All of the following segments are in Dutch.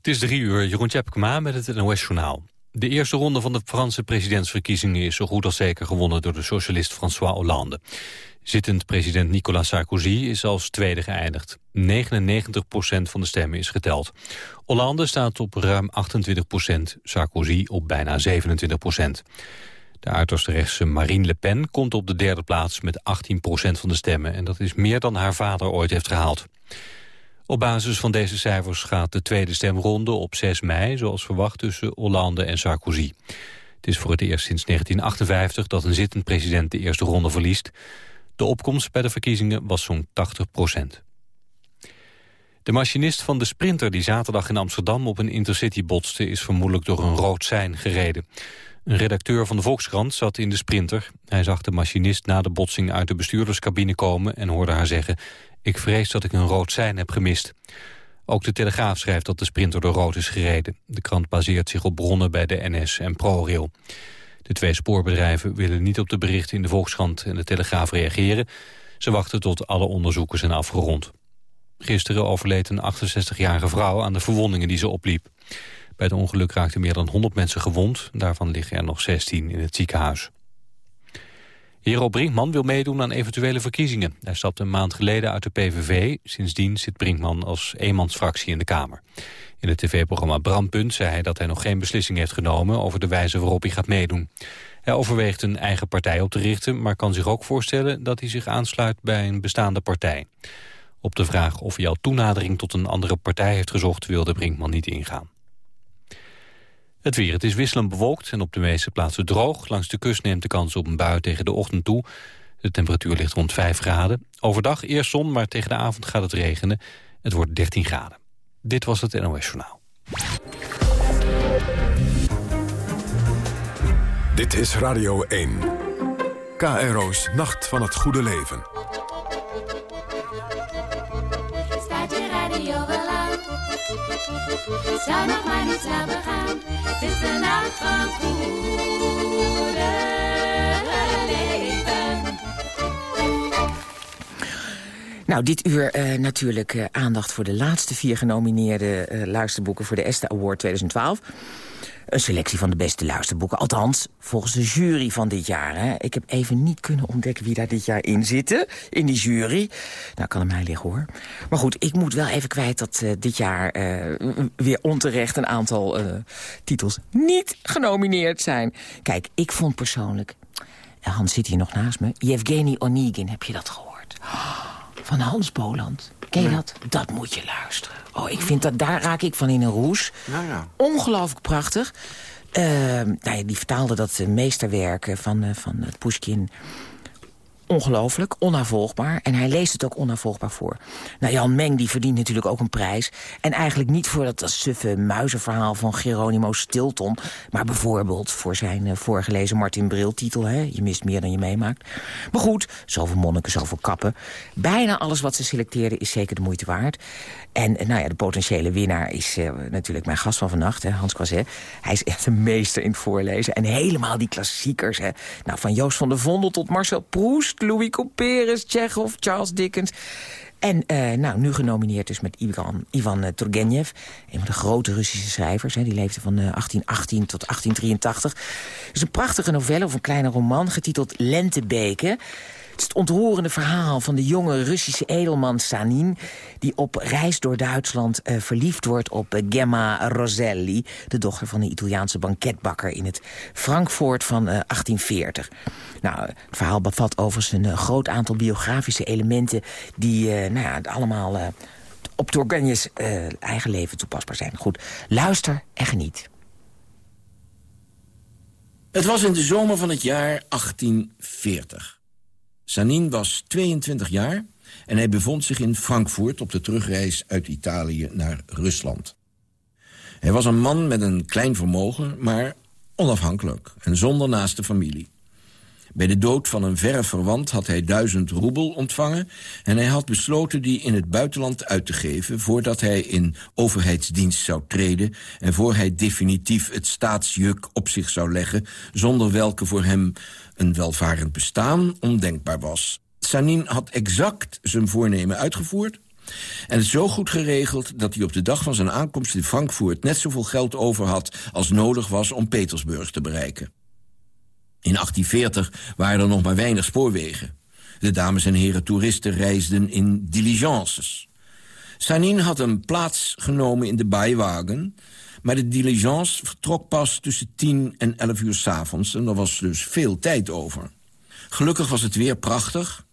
Het is drie uur, Jeroen Tjepkema met het NOS-journaal. De eerste ronde van de Franse presidentsverkiezingen is zo goed als zeker gewonnen door de socialist François Hollande. Zittend president Nicolas Sarkozy is als tweede geëindigd. 99% van de stemmen is geteld. Hollande staat op ruim 28% Sarkozy op bijna 27% De uiterste rechtse Marine Le Pen komt op de derde plaats met 18% van de stemmen. En dat is meer dan haar vader ooit heeft gehaald. Op basis van deze cijfers gaat de tweede stemronde op 6 mei, zoals verwacht, tussen Hollande en Sarkozy. Het is voor het eerst sinds 1958 dat een zittend president de eerste ronde verliest. De opkomst bij de verkiezingen was zo'n 80 procent. De machinist van de Sprinter die zaterdag in Amsterdam op een intercity botste... is vermoedelijk door een rood sein gereden. Een redacteur van de Volkskrant zat in de Sprinter. Hij zag de machinist na de botsing uit de bestuurderscabine komen... en hoorde haar zeggen... Ik vrees dat ik een rood sein heb gemist. Ook de Telegraaf schrijft dat de sprinter door rood is gereden. De krant baseert zich op bronnen bij de NS en ProRail. De twee spoorbedrijven willen niet op de berichten in de Volkskrant en de Telegraaf reageren. Ze wachten tot alle onderzoeken zijn afgerond. Gisteren overleed een 68-jarige vrouw aan de verwondingen die ze opliep. Bij het ongeluk raakten meer dan 100 mensen gewond. Daarvan liggen er nog 16 in het ziekenhuis. Hero Brinkman wil meedoen aan eventuele verkiezingen. Hij stapte een maand geleden uit de PVV. Sindsdien zit Brinkman als eenmansfractie in de Kamer. In het tv-programma Brandpunt zei hij dat hij nog geen beslissing heeft genomen... over de wijze waarop hij gaat meedoen. Hij overweegt een eigen partij op te richten... maar kan zich ook voorstellen dat hij zich aansluit bij een bestaande partij. Op de vraag of hij al toenadering tot een andere partij heeft gezocht... wilde Brinkman niet ingaan. Het weer. Het is wisselend bewolkt en op de meeste plaatsen droog. Langs de kust neemt de kans op een bui tegen de ochtend toe. De temperatuur ligt rond 5 graden. Overdag eerst zon, maar tegen de avond gaat het regenen. Het wordt 13 graden. Dit was het NOS Journaal. Dit is Radio 1. KRO's Nacht van het Goede Leven. Zou nog maar niet slapen gaan. Het is de nacht van goede leven. Nou, dit uur eh, natuurlijk eh, aandacht voor de laatste vier genomineerde eh, luisterboeken voor de Esther Award 2012. Een selectie van de beste luisterboeken. Althans, volgens de jury van dit jaar. Hè. Ik heb even niet kunnen ontdekken wie daar dit jaar in zitten. In die jury. Nou, kan aan mij liggen hoor. Maar goed, ik moet wel even kwijt dat eh, dit jaar eh, weer onterecht... een aantal eh, titels niet genomineerd zijn. Kijk, ik vond persoonlijk... Hans zit hier nog naast me. Yevgeny Onegin, heb je dat gehoord? Van Hans Boland. Ken je dat? Dat moet je luisteren. Oh, ik vind dat, daar raak ik van in een roes. Nou ja. Ongelooflijk prachtig. Ehm, nou ja, die vertaalde dat eh, meesterwerk eh, van, uh, van Pushkin ongelooflijk, onnavolgbaar. En hij leest het ook onnavolgbaar voor. Nou, Jan Meng die verdient natuurlijk ook een prijs. En eigenlijk niet voor dat suffe muizenverhaal van Geronimo Stilton... maar bijvoorbeeld voor zijn uh, voorgelezen Martin Bril-titel... Je mist meer dan je meemaakt. Maar goed, zoveel monniken, zoveel kappen. Bijna alles wat ze selecteerden is zeker de moeite waard. En uh, nou ja, de potentiële winnaar is uh, natuurlijk mijn gast van vannacht, hè, Hans Croiset. Hij is echt een meester in het voorlezen. En helemaal die klassiekers, hè. Nou, van Joost van der Vondel tot Marcel Proust... Louis Couperus, Chekhov, Charles Dickens. En uh, nou, nu genomineerd dus met Ivan, Ivan uh, Turgenev. Een van de grote Russische schrijvers. Hè, die leefde van uh, 1818 tot 1883. Het is een prachtige novelle of een kleine roman getiteld Lentebeke. Het ontroerende verhaal van de jonge Russische edelman Sanin... die op reis door Duitsland uh, verliefd wordt op uh, Gemma Roselli... de dochter van een Italiaanse banketbakker in het Frankfurt van uh, 1840. Nou, het verhaal bevat overigens een groot aantal biografische elementen... die nou ja, allemaal op Turgenev's eigen leven toepasbaar zijn. Goed, luister en geniet. Het was in de zomer van het jaar 1840. Sanin was 22 jaar en hij bevond zich in Frankfurt... op de terugreis uit Italië naar Rusland. Hij was een man met een klein vermogen, maar onafhankelijk... en zonder naaste familie. Bij de dood van een verre verwant had hij duizend roebel ontvangen... en hij had besloten die in het buitenland uit te geven... voordat hij in overheidsdienst zou treden... en voor hij definitief het staatsjuk op zich zou leggen... zonder welke voor hem een welvarend bestaan ondenkbaar was. Sanin had exact zijn voornemen uitgevoerd... En het zo goed geregeld dat hij op de dag van zijn aankomst in Frankfurt... net zoveel geld over had als nodig was om Petersburg te bereiken. In 1840 waren er nog maar weinig spoorwegen. De dames en heren toeristen reisden in diligences. Sanin had een plaats genomen in de bijwagen... maar de diligence vertrok pas tussen 10 en 11 uur s'avonds... en er was dus veel tijd over. Gelukkig was het weer prachtig...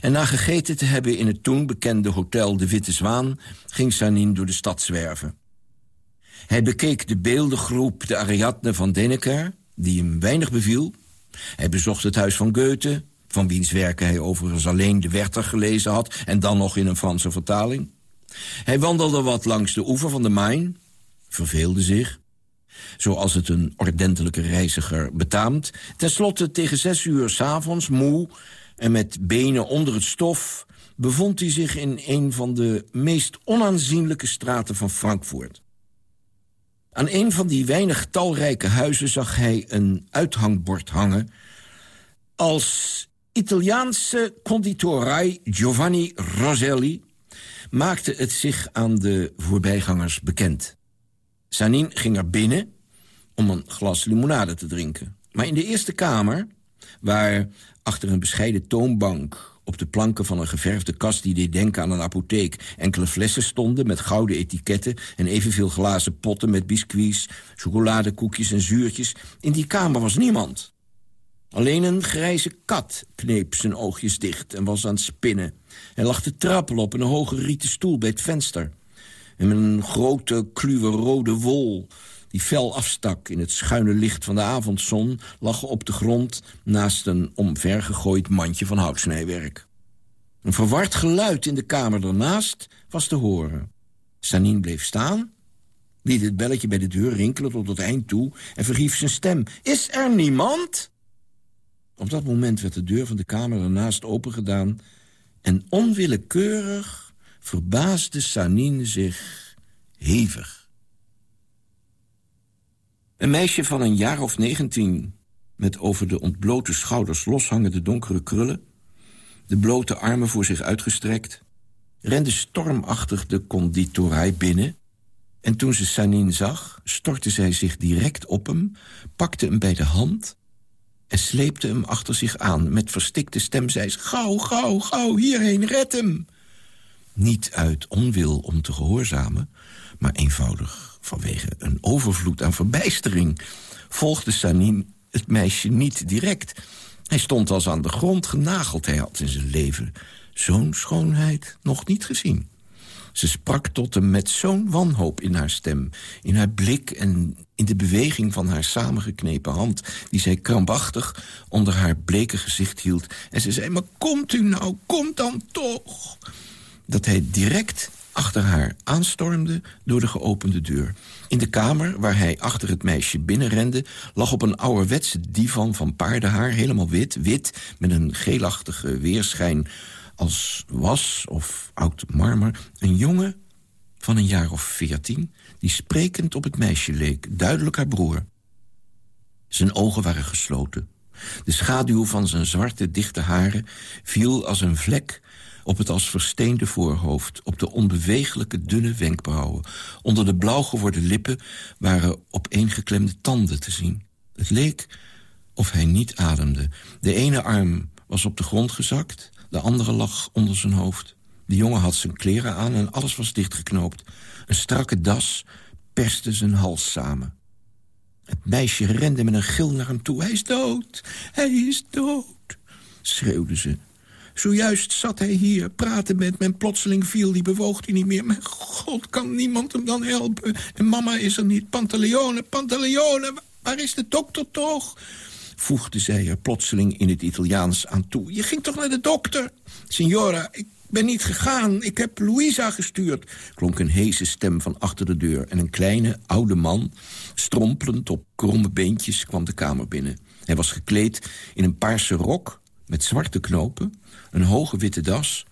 en na gegeten te hebben in het toen bekende hotel De Witte Zwaan... ging Sanin door de stad zwerven. Hij bekeek de beeldengroep De Ariadne van Denneker... die hem weinig beviel. Hij bezocht het huis van Goethe... van wiens werken hij overigens alleen de Werther gelezen had... en dan nog in een Franse vertaling. Hij wandelde wat langs de oever van de Main, verveelde zich... zoals het een ordentelijke reiziger betaamt. Ten slotte tegen zes uur s'avonds, moe en met benen onder het stof... bevond hij zich in een van de meest onaanzienlijke straten van Frankfurt. Aan een van die weinig talrijke huizen zag hij een uithangbord hangen... als Italiaanse conditorij Giovanni Roselli maakte het zich aan de voorbijgangers bekend. Sanin ging er binnen om een glas limonade te drinken. Maar in de eerste kamer, waar achter een bescheiden toonbank... op de planken van een geverfde kast die deed denken aan een apotheek... enkele flessen stonden met gouden etiketten... en evenveel glazen potten met biscuits, chocoladekoekjes en zuurtjes. In die kamer was niemand. Alleen een grijze kat kneep zijn oogjes dicht en was aan het spinnen. Hij lag te trappelen op een hoge rieten stoel bij het venster. En met een grote kluwe rode wol die fel afstak in het schuine licht van de avondzon... lag op de grond naast een omvergegooid mandje van houtsnijwerk. Een verward geluid in de kamer ernaast was te horen. Sanin bleef staan, liet het belletje bij de deur rinkelen tot het eind toe... en verhief zijn stem. Is er niemand? Op dat moment werd de deur van de kamer ernaast opengedaan... en onwillekeurig verbaasde Sanin zich hevig. Een meisje van een jaar of negentien... met over de ontblote schouders loshangende donkere krullen... de blote armen voor zich uitgestrekt... rende stormachtig de conditorij binnen... en toen ze Sanin zag, stortte zij zich direct op hem... pakte hem bij de hand en sleepte hem achter zich aan. Met verstikte stem zei ze, gauw, gauw, gauw, hierheen, red hem. Niet uit onwil om te gehoorzamen, maar eenvoudig vanwege een overvloed aan verbijstering... volgde Sanin het meisje niet direct. Hij stond als aan de grond genageld. Hij had in zijn leven zo'n schoonheid nog niet gezien. Ze sprak tot hem met zo'n wanhoop in haar stem, in haar blik... en in de beweging van haar samengeknepen hand... die zij krampachtig onder haar bleke gezicht hield. En ze zei, maar komt u nou, komt dan toch! Dat hij direct achter haar aanstormde door de geopende deur. In de kamer, waar hij achter het meisje binnenrende... lag op een ouderwetse divan van paardenhaar, helemaal wit... wit, met een geelachtige weerschijn als was of oud marmer... een jongen van een jaar of veertien... die sprekend op het meisje leek, duidelijk haar broer. Zijn ogen waren gesloten. De schaduw van zijn zwarte, dichte haren viel als een vlek op het als versteende voorhoofd... op de onbewegelijke, dunne wenkbrauwen. Onder de blauw geworden lippen waren opeengeklemde tanden te zien. Het leek of hij niet ademde. De ene arm was op de grond gezakt... De andere lag onder zijn hoofd. De jongen had zijn kleren aan en alles was dichtgeknoopt. Een strakke das perste zijn hals samen. Het meisje rende met een gil naar hem toe. Hij is dood, hij is dood, schreeuwde ze. Zojuist zat hij hier, praten met me en plotseling viel die bewoog hij niet meer. Mijn god, kan niemand hem dan helpen? En mama is er niet. Pantaleone, Pantaleone, waar is de dokter toch? voegde zij er plotseling in het Italiaans aan toe. Je ging toch naar de dokter? Signora, ik ben niet gegaan. Ik heb Louisa gestuurd. Klonk een heese stem van achter de deur. En een kleine, oude man, strompelend op kromme beentjes, kwam de kamer binnen. Hij was gekleed in een paarse rok met zwarte knopen... een hoge witte das,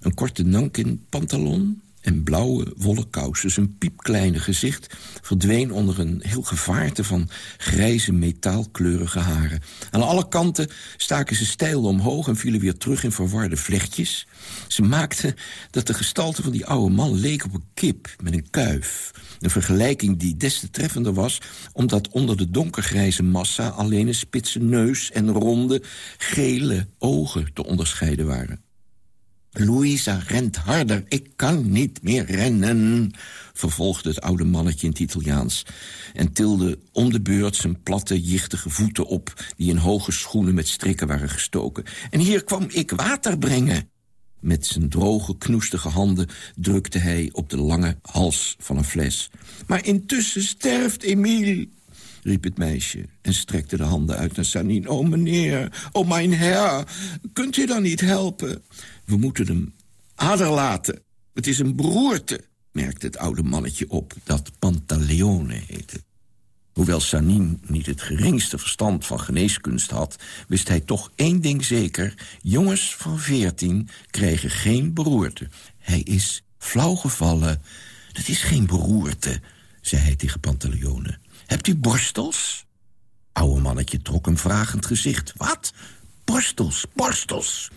een korte nankin pantalon... en blauwe wollen kousen. Zijn piepkleine gezicht verdween onder een heel gevaarte van grijze metaalkleurige haren. Aan alle kanten staken ze stijl omhoog en vielen weer terug in verwarde vlechtjes. Ze maakten dat de gestalte van die oude man leek op een kip met een kuif. Een vergelijking die des te treffender was... omdat onder de donkergrijze massa alleen een spitse neus... en ronde, gele ogen te onderscheiden waren. Louisa rent harder, ik kan niet meer rennen, vervolgde het oude mannetje in het Italiaans... en tilde om de beurt zijn platte, jichtige voeten op... die in hoge schoenen met strikken waren gestoken. En hier kwam ik water brengen. Met zijn droge, knoestige handen drukte hij op de lange hals van een fles. Maar intussen sterft Emile, riep het meisje en strekte de handen uit naar Sanin. Oh, meneer, oh, mijn her, kunt u dan niet helpen? We moeten hem aderlaten. Het is een beroerte, merkte het oude mannetje op, dat Pantaleone heette. Hoewel Sanin niet het geringste verstand van geneeskunst had... wist hij toch één ding zeker. Jongens van veertien krijgen geen beroerte. Hij is flauwgevallen. Dat is geen beroerte, zei hij tegen Pantaleone. Hebt u borstels? Oude mannetje trok een vragend gezicht. Wat? Borstels, borstels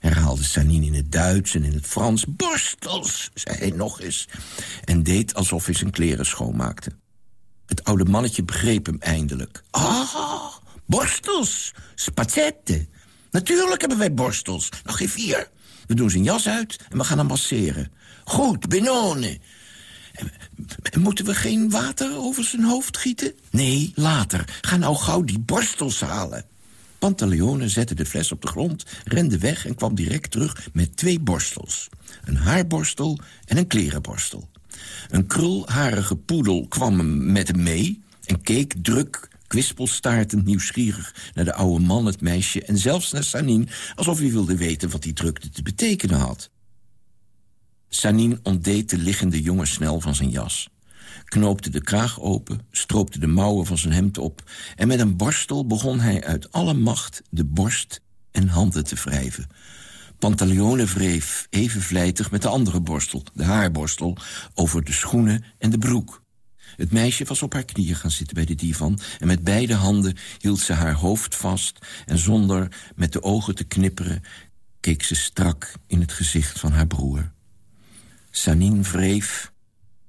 herhaalde Sanin in het Duits en in het Frans. Borstels, zei hij nog eens. En deed alsof hij zijn kleren schoonmaakte. Het oude mannetje begreep hem eindelijk. Ah, borstels, spazette. Natuurlijk hebben wij borstels. Nog geen vier. We doen zijn jas uit en we gaan hem masseren. Goed, benone. Moeten we geen water over zijn hoofd gieten? Nee, later. Ga nou gauw die borstels halen. Pantaleone zette de fles op de grond, rende weg en kwam direct terug met twee borstels. Een haarborstel en een klerenborstel. Een krulharige poedel kwam met hem mee en keek druk, kwispelstaartend nieuwsgierig... naar de oude man, het meisje en zelfs naar Sanin... alsof hij wilde weten wat die drukte te betekenen had. Sanin ontdeed de liggende jongen snel van zijn jas knoopte de kraag open, stroopte de mouwen van zijn hemd op... en met een borstel begon hij uit alle macht de borst en handen te wrijven. Pantaleone wreef even vlijtig met de andere borstel, de haarborstel... over de schoenen en de broek. Het meisje was op haar knieën gaan zitten bij de divan... en met beide handen hield ze haar hoofd vast... en zonder met de ogen te knipperen... keek ze strak in het gezicht van haar broer. Sanin wreef,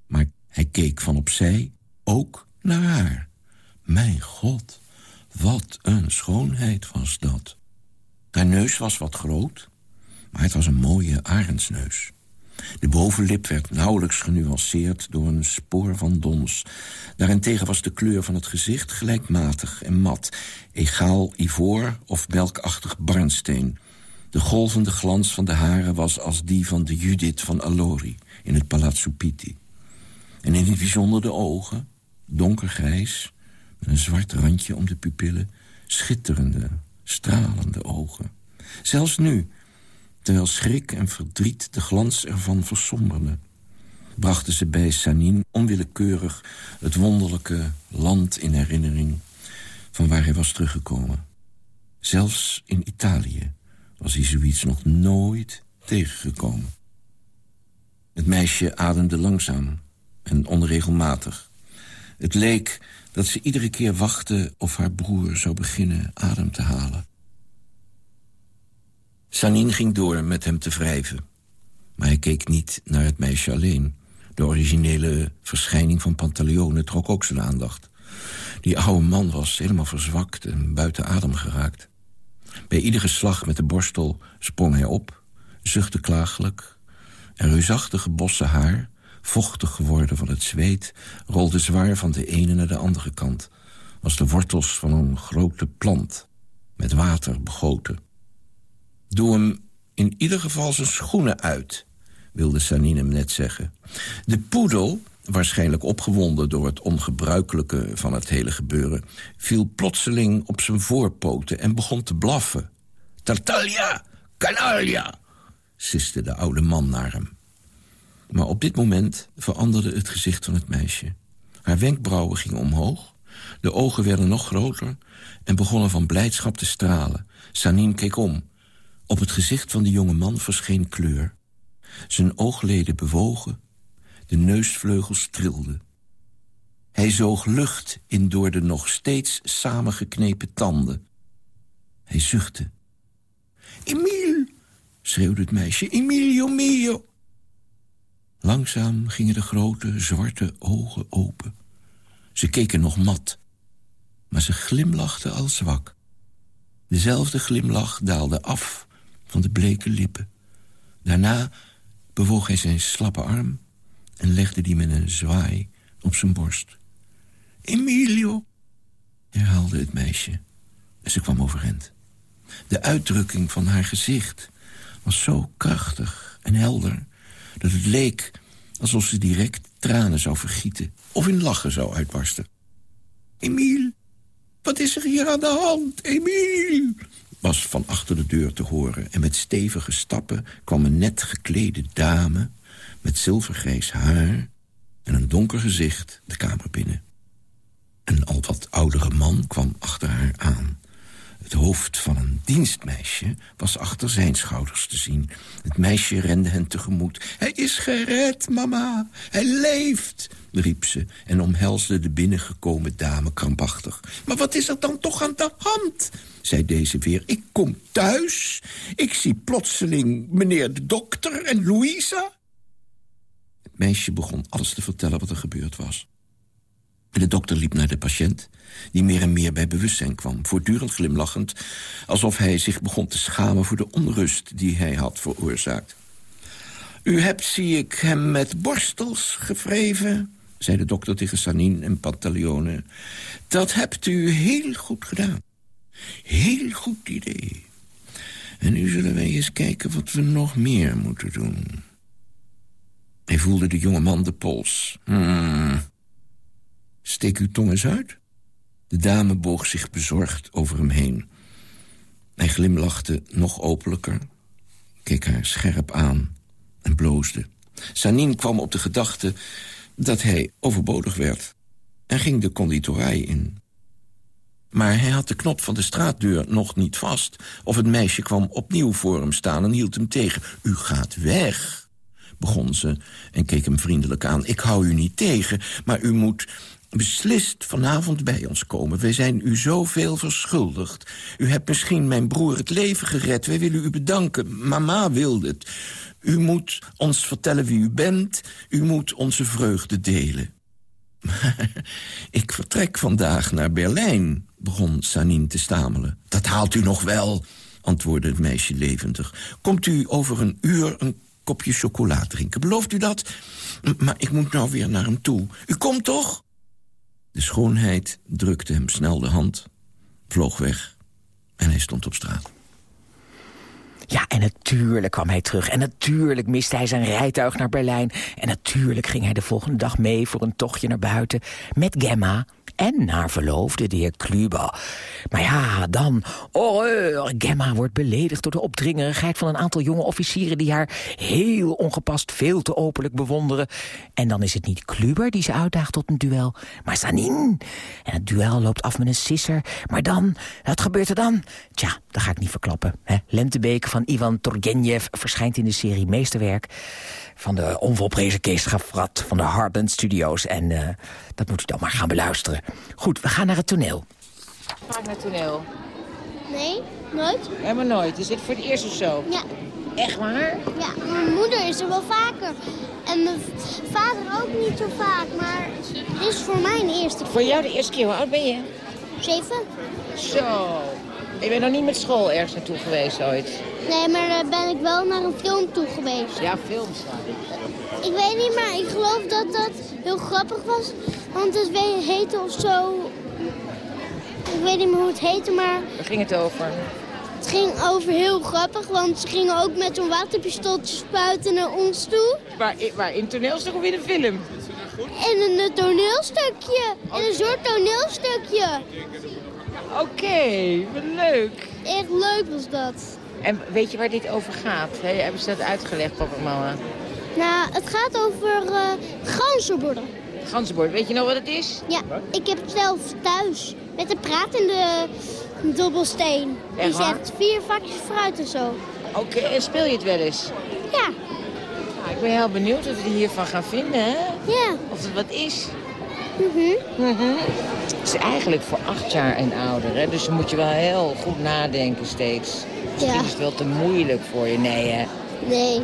maar hij keek van opzij ook naar haar. Mijn god, wat een schoonheid was dat. Haar neus was wat groot, maar het was een mooie arendsneus. De bovenlip werd nauwelijks genuanceerd door een spoor van dons. Daarentegen was de kleur van het gezicht gelijkmatig en mat... egaal ivoor of melkachtig barnsteen. De golvende glans van de haren was als die van de Judith van Alori... in het Palazzo Pitti. En in het bijzonder de ogen, donkergrijs... met een zwart randje om de pupillen... schitterende, stralende ogen. Zelfs nu, terwijl schrik en verdriet de glans ervan versomberden... brachten ze bij Sanin onwillekeurig het wonderlijke land in herinnering... van waar hij was teruggekomen. Zelfs in Italië was hij zoiets nog nooit tegengekomen. Het meisje ademde langzaam en onregelmatig. Het leek dat ze iedere keer wachtte of haar broer zou beginnen adem te halen. Sanin ging door met hem te wrijven. Maar hij keek niet naar het meisje alleen. De originele verschijning van Pantaleone trok ook zijn aandacht. Die oude man was helemaal verzwakt en buiten adem geraakt. Bij iedere slag met de borstel sprong hij op, zuchtte klagelijk... en reusachtige bossen haar vochtig geworden van het zweet... rolde zwaar van de ene naar de andere kant... als de wortels van een grote plant, met water begoten. Doe hem in ieder geval zijn schoenen uit, wilde Sanine hem net zeggen. De poedel, waarschijnlijk opgewonden door het ongebruikelijke van het hele gebeuren... viel plotseling op zijn voorpoten en begon te blaffen. Tartaglia, canaglia, siste de oude man naar hem. Maar op dit moment veranderde het gezicht van het meisje. Haar wenkbrauwen gingen omhoog, de ogen werden nog groter... en begonnen van blijdschap te stralen. Sanin keek om. Op het gezicht van de jonge man verscheen kleur. Zijn oogleden bewogen, de neusvleugels trilden. Hij zoog lucht in door de nog steeds samengeknepen tanden. Hij zuchtte. Emile, schreeuwde het meisje, Emilio mio. Langzaam gingen de grote, zwarte ogen open. Ze keken nog mat, maar ze glimlachten al zwak. Dezelfde glimlach daalde af van de bleke lippen. Daarna bewoog hij zijn slappe arm en legde die met een zwaai op zijn borst. Emilio, herhaalde het meisje. En ze kwam overeind. De uitdrukking van haar gezicht was zo krachtig en helder... dat het leek alsof ze direct tranen zou vergieten... of in lachen zou uitbarsten. Emile, wat is er hier aan de hand, Emile? was van achter de deur te horen... en met stevige stappen kwam een net geklede dame... met zilvergrijs haar en een donker gezicht de kamer binnen. Een al wat oudere man kwam achter haar aan. Het hoofd van een dienstmeisje was achter zijn schouders te zien. Het meisje rende hen tegemoet. Hij is gered, mama. Hij leeft, riep ze en omhelsde de binnengekomen dame krampachtig. Maar wat is er dan toch aan de hand? zei deze weer. Ik kom thuis. Ik zie plotseling meneer de dokter en Louisa. Het meisje begon alles te vertellen wat er gebeurd was. De dokter liep naar de patiënt, die meer en meer bij bewustzijn kwam... voortdurend glimlachend, alsof hij zich begon te schamen... voor de onrust die hij had veroorzaakt. U hebt, zie ik, hem met borstels gevreven, zei de dokter tegen Sanin en Pantaleone. Dat hebt u heel goed gedaan. Heel goed idee. En nu zullen wij eens kijken wat we nog meer moeten doen. Hij voelde de jonge man de pols. Hmm. Steek uw tong eens uit. De dame boog zich bezorgd over hem heen. Hij glimlachte nog openlijker, keek haar scherp aan en bloosde. Sanin kwam op de gedachte dat hij overbodig werd... en ging de conditorij in. Maar hij had de knop van de straatdeur nog niet vast... of het meisje kwam opnieuw voor hem staan en hield hem tegen. U gaat weg, begon ze en keek hem vriendelijk aan. Ik hou u niet tegen, maar u moet beslist vanavond bij ons komen. Wij zijn u zoveel verschuldigd. U hebt misschien mijn broer het leven gered. Wij willen u bedanken. Mama wilde het. U moet ons vertellen wie u bent. U moet onze vreugde delen. ik vertrek vandaag naar Berlijn, begon Sanin te stamelen. Dat haalt u nog wel, antwoordde het meisje levendig. Komt u over een uur een kopje chocola drinken? Belooft u dat? Maar ik moet nou weer naar hem toe. U komt toch? De schoonheid drukte hem snel de hand, vloog weg en hij stond op straat. Ja, en natuurlijk kwam hij terug. En natuurlijk miste hij zijn rijtuig naar Berlijn. En natuurlijk ging hij de volgende dag mee voor een tochtje naar buiten... met Gemma, en haar verloofde, de heer Kluber. Maar ja, dan, horreur, Gemma wordt beledigd door de opdringerigheid van een aantal jonge officieren die haar heel ongepast veel te openlijk bewonderen. En dan is het niet Kluber die ze uitdaagt tot een duel, maar Sanin. En het duel loopt af met een sisser. Maar dan, wat gebeurt er dan? Tja, dat ga ik niet verklappen. Hè? Lentebeek van Ivan Turgenev verschijnt in de serie Meesterwerk van de onvolprezen Kees Gafrat van de Hardland Studios. En uh, dat moet u dan maar gaan beluisteren. Goed, we gaan naar het toneel. Vaak naar het toneel? Nee, nooit. Helemaal nooit. Is dit voor het eerst of zo? Ja. Echt waar? Ja, mijn moeder is er wel vaker. En mijn vader ook niet zo vaak, maar dit is voor mij de eerste keer. Voor jou de eerste keer. Hoe oud ben je? Zeven. Zo. Je bent nog niet met school ergens naartoe geweest ooit? Nee, maar daar ben ik wel naar een film toe geweest. Ja, films Ik weet niet, maar ik geloof dat dat heel grappig was. Want het heette of zo... Ik weet niet meer hoe het heette, maar... Waar ging het over? Het ging over heel grappig, want ze gingen ook met zo'n waterpistooltje spuiten naar ons toe. Waar, waar in toneelstuk of in een film? In een toneelstukje. In een soort toneelstukje. Oké, wat leuk. Echt leuk was dat. En weet je waar dit over gaat? He, hebben ze dat uitgelegd, papa en mama? Nou, het gaat over uh, ganzenborden. Ganzenborden, weet je nog wat het is? Ja, ik heb het zelf thuis. Met de pratende dobbelsteen. Echt Die zegt vier vakjes fruit en zo. Oké, en speel je het wel eens? Ja. Ik ben heel benieuwd wat we hiervan gaan vinden, hè? Ja. Of het wat is. Mhm. Het is eigenlijk voor acht jaar en ouder, hè? Dus dan moet je wel heel goed nadenken steeds. Misschien Ja. is het wel te moeilijk voor je. Nee, hè? Nee.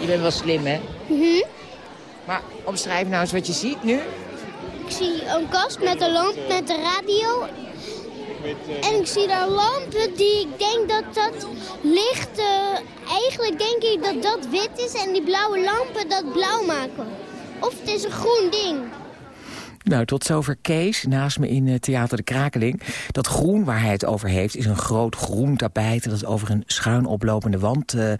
Je bent wel slim, hè? Mhm. Maar omschrijf nou eens wat je ziet nu. Ik zie een kast met een lamp met de radio. En ik zie daar lampen die ik denk dat dat licht... eh, eigenlijk denk ik dat dat wit is en die blauwe lampen dat blauw maken. Of het is een groen ding. Nou, tot zover Kees, naast me in eh, Theater de Krakeling. Dat groen waar hij het over heeft is een groot groen tapijt... dat over een schuin oplopende wand eh, eh,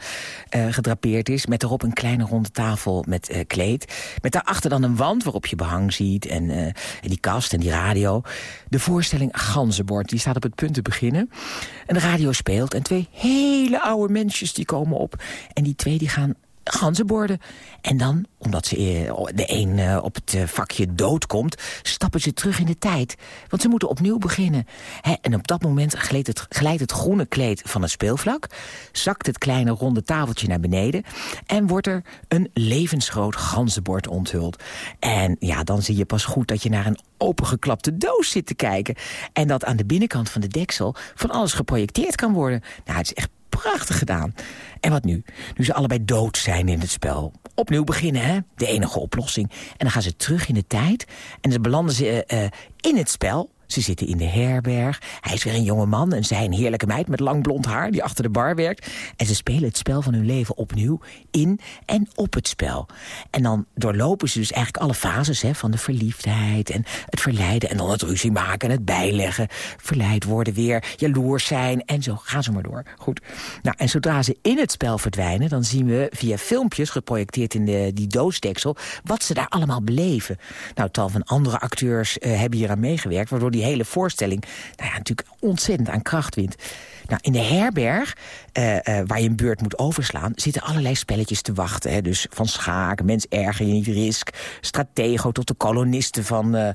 gedrapeerd is... met erop een kleine ronde tafel met kleed. Met daarachter dan een wand waarop je behang ziet... En, en die kast en die radio. De voorstelling Ganzenbord, die staat op het punt te beginnen. En de radio speelt en twee hele oude mensjes die komen op. En die twee die gaan ganzenborden. En dan, omdat ze, eh, de een eh, op het eh, vakje dood komt... stappen ze terug in de tijd. Want ze moeten opnieuw beginnen. En op dat moment glijdt het, glijdt het groene kleed van het speelvlak... zakt het kleine ronde tafeltje naar beneden... en wordt er een levensgroot ganzenbord onthuld. En ja, dan zie je pas goed dat je naar een opengeklapte doos zit te kijken. En dat aan de binnenkant van de deksel van alles geprojecteerd kan worden. Nou, het is echt prachtig gedaan. En wat nu? Nu ze allebei dood zijn in het spel. Opnieuw beginnen, hè? De enige oplossing. En dan gaan ze terug in de tijd. En dan belanden ze eh, eh, in het spel. Ze zitten in de herberg. Hij is weer een jonge man en zij een heerlijke meid met lang blond haar... die achter de bar werkt. En ze spelen het spel van hun leven opnieuw in en op het spel. En dan doorlopen ze dus eigenlijk alle fases hè, van de verliefdheid... en het verleiden en dan het ruzie maken en het bijleggen. Verleid worden weer, jaloers zijn en zo gaan ze maar door. Goed. Nou, en zodra ze in het spel verdwijnen... dan zien we via filmpjes geprojecteerd in de, die doosdeksel... wat ze daar allemaal beleven. Nou, tal van andere acteurs eh, hebben hier aan meegewerkt... waardoor die hele voorstelling nou ja, natuurlijk ontzettend aan kracht wint. Nou, in de herberg, eh, eh, waar je een beurt moet overslaan... zitten allerlei spelletjes te wachten. Hè? Dus van schaak, mens erger je niet, risk, stratego... tot de kolonisten van... eh,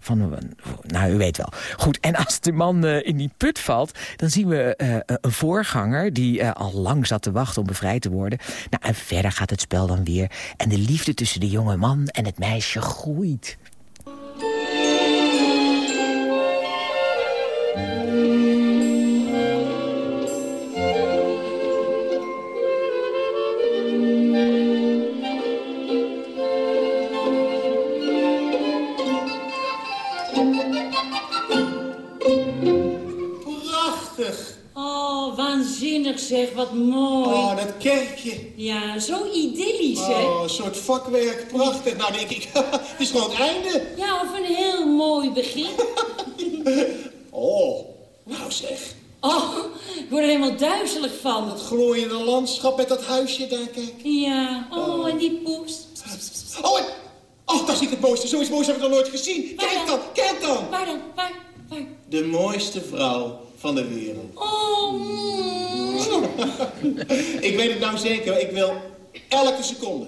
van, nou, u weet wel. Goed, en als de man in die put valt... dan zien we een voorganger die al lang zat te wachten om bevrijd te worden. Nou, en verder gaat het spel dan weer. En de liefde tussen de jonge man en het meisje groeit. Prachtig. Oh, waanzinnig zeg, wat mooi. Oh, dat kerkje. Ja, zo idyllisch, hè? Oh, een soort vakwerk. Prachtig. Nou, denk ik, het is gewoon het einde. Ja, of een heel mooi begin. Oh, nou zeg. Oh, ik word er helemaal duizelig van. Dat glooiende landschap met dat huisje daar, kijk. Ja, oh, en die poes. Oh, en- oh, daar zie ik het mooiste. Zoiets moois heb ik nog nooit gezien. Waar Kijk dan? dan, kijk dan. Waar dan? Waar? Waar? De mooiste vrouw van de wereld. Oh, mm. Ik weet het nou zeker. Ik wil elke seconde.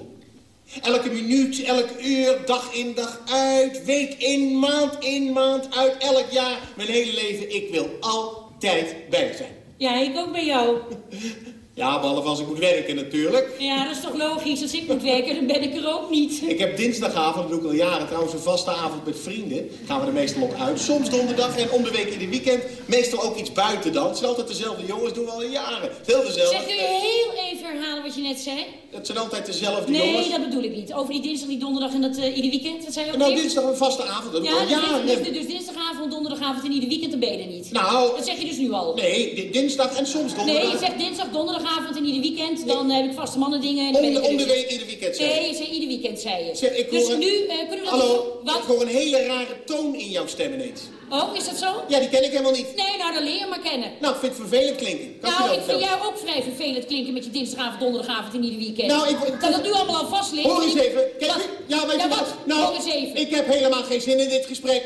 Elke minuut, elk uur, dag in, dag uit, week in, maand in, maand uit, elk jaar, mijn hele leven. Ik wil altijd bij je zijn. Ja, ik ook bij jou. Ja, behalve als ik moet werken natuurlijk. Ja, dat is toch logisch. Als ik moet werken, dan ben ik er ook niet. Ik heb dinsdagavond, dat doe ik al jaren trouwens, een vaste avond met vrienden. Gaan we er meestal op uit. Soms donderdag en om de week in de weekend. Meestal ook iets buiten dan. Het zijn altijd dezelfde jongens, doen we al jaren. Heel dezelfde. Zeg, kun je heel even herhalen wat je net zei? Het zijn altijd dezelfde Nee, jongens. dat bedoel ik niet. Over die dinsdag, die donderdag en dat eh, ieder weekend. Wat zei je ook Nou, dinsdag een vaste avond, dat doe ik Ja, al dus, jaren. dus, dus, dinsdagavond, donderdagavond en ieder weekend, dan ben je er niet. Nou, Dat zeg je dus nu al. nee, di- dinsdag en soms donderdag. Nee, je zegt dinsdag, donderdagavond en ieder weekend. Dan heb ik vaste mannen dingen en Om ik de, om de dus. week, ieder weekend. Nee, ik. je zei ieder weekend, zei je. Zeg, ik dus een- nu eh, kunnen we dat... Hallo, Wat? ik hoor een hele rare toon in jouw stem ineens. Oh, is dat zo? Ja, die ken ik helemaal niet. Nee, nou dan leer je maar kennen. Nou, ik vind het vervelend klinken. Kan je Nou, dat ik vind jou ook vrij vervelend klinken met je dinsdagavond, donderdagavond en ieder weekend. Nou, ik- Dat het nu allemaal al vast ligt. Hoor eens Ik- even. Kijk, Wat? ja, weet ja, je wat? wat? Nou, Hoor eens even. ik heb helemaal geen zin in dit gesprek.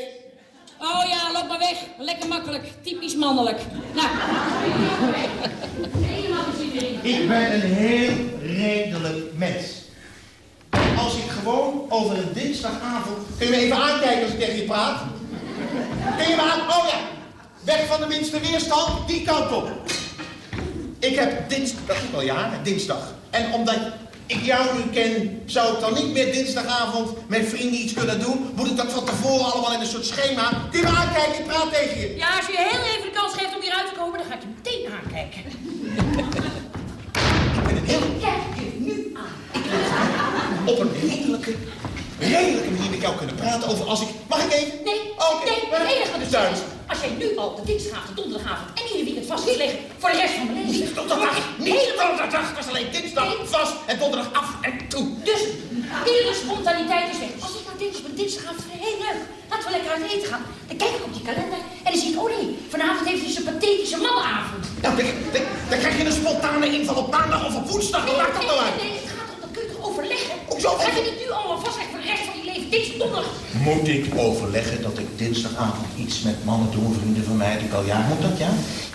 Oh ja, loop maar weg. Lekker makkelijk. Typisch mannelijk. Nou. Ik ben een heel redelijk mens. Als ik gewoon over een dinsdagavond... Kun je me even aankijken als ik tegen je praat? Kun je me aan... Oh ja, weg van de minste weerstand, die kant op. Ik heb dinsdag, dat ik al jaren, dinsdag. En omdat ik jou nu ken, zou ik dan niet meer dinsdagavond met vrienden iets kunnen doen? Moet ik dat van tevoren allemaal in een soort schema? Kun je me aankijken, ik praat tegen je. Ja, als je je heel even de kans geeft om hieruit te komen, dan ga ik je meteen aankijken. Kijk je nu aan. Op een redelijke, redelijke manier met jou kunnen praten over als ik... Mag ik even? Nee, Oké, nee, maar- het enige ik is, als jij nu al de dinsdagavond, donderdagavond en ieder weekend vast is liggen voor de rest van mijn leven. Niet donderdag, niet donderdag. Het was alleen dinsdag vast en donderdag af en toe. Dus iedere spontaniteit is weg. Als ik nou dinsdagavond vind ik heel leuk. Laten we lekker uit eten gaan. Dan kijk ik op die kalender en dan zie ik, oh nee, vanavond heeft hij zijn pathetische mannenavond. Nou, dan, dan, dan krijg je een spontane inval op maandag of op woensdag. Wat maakt dat nou uit? Nee, het gaat om, dat kun je toch overleggen? Hoezo? Ga je niet nu allemaal vastleggen voor de rest van je leven? Dinsdag, donderdag. Moet ik overleggen dat ik dinsdagavond iets met mannen doe, vrienden van mij die ik al jaar moet dat, ja?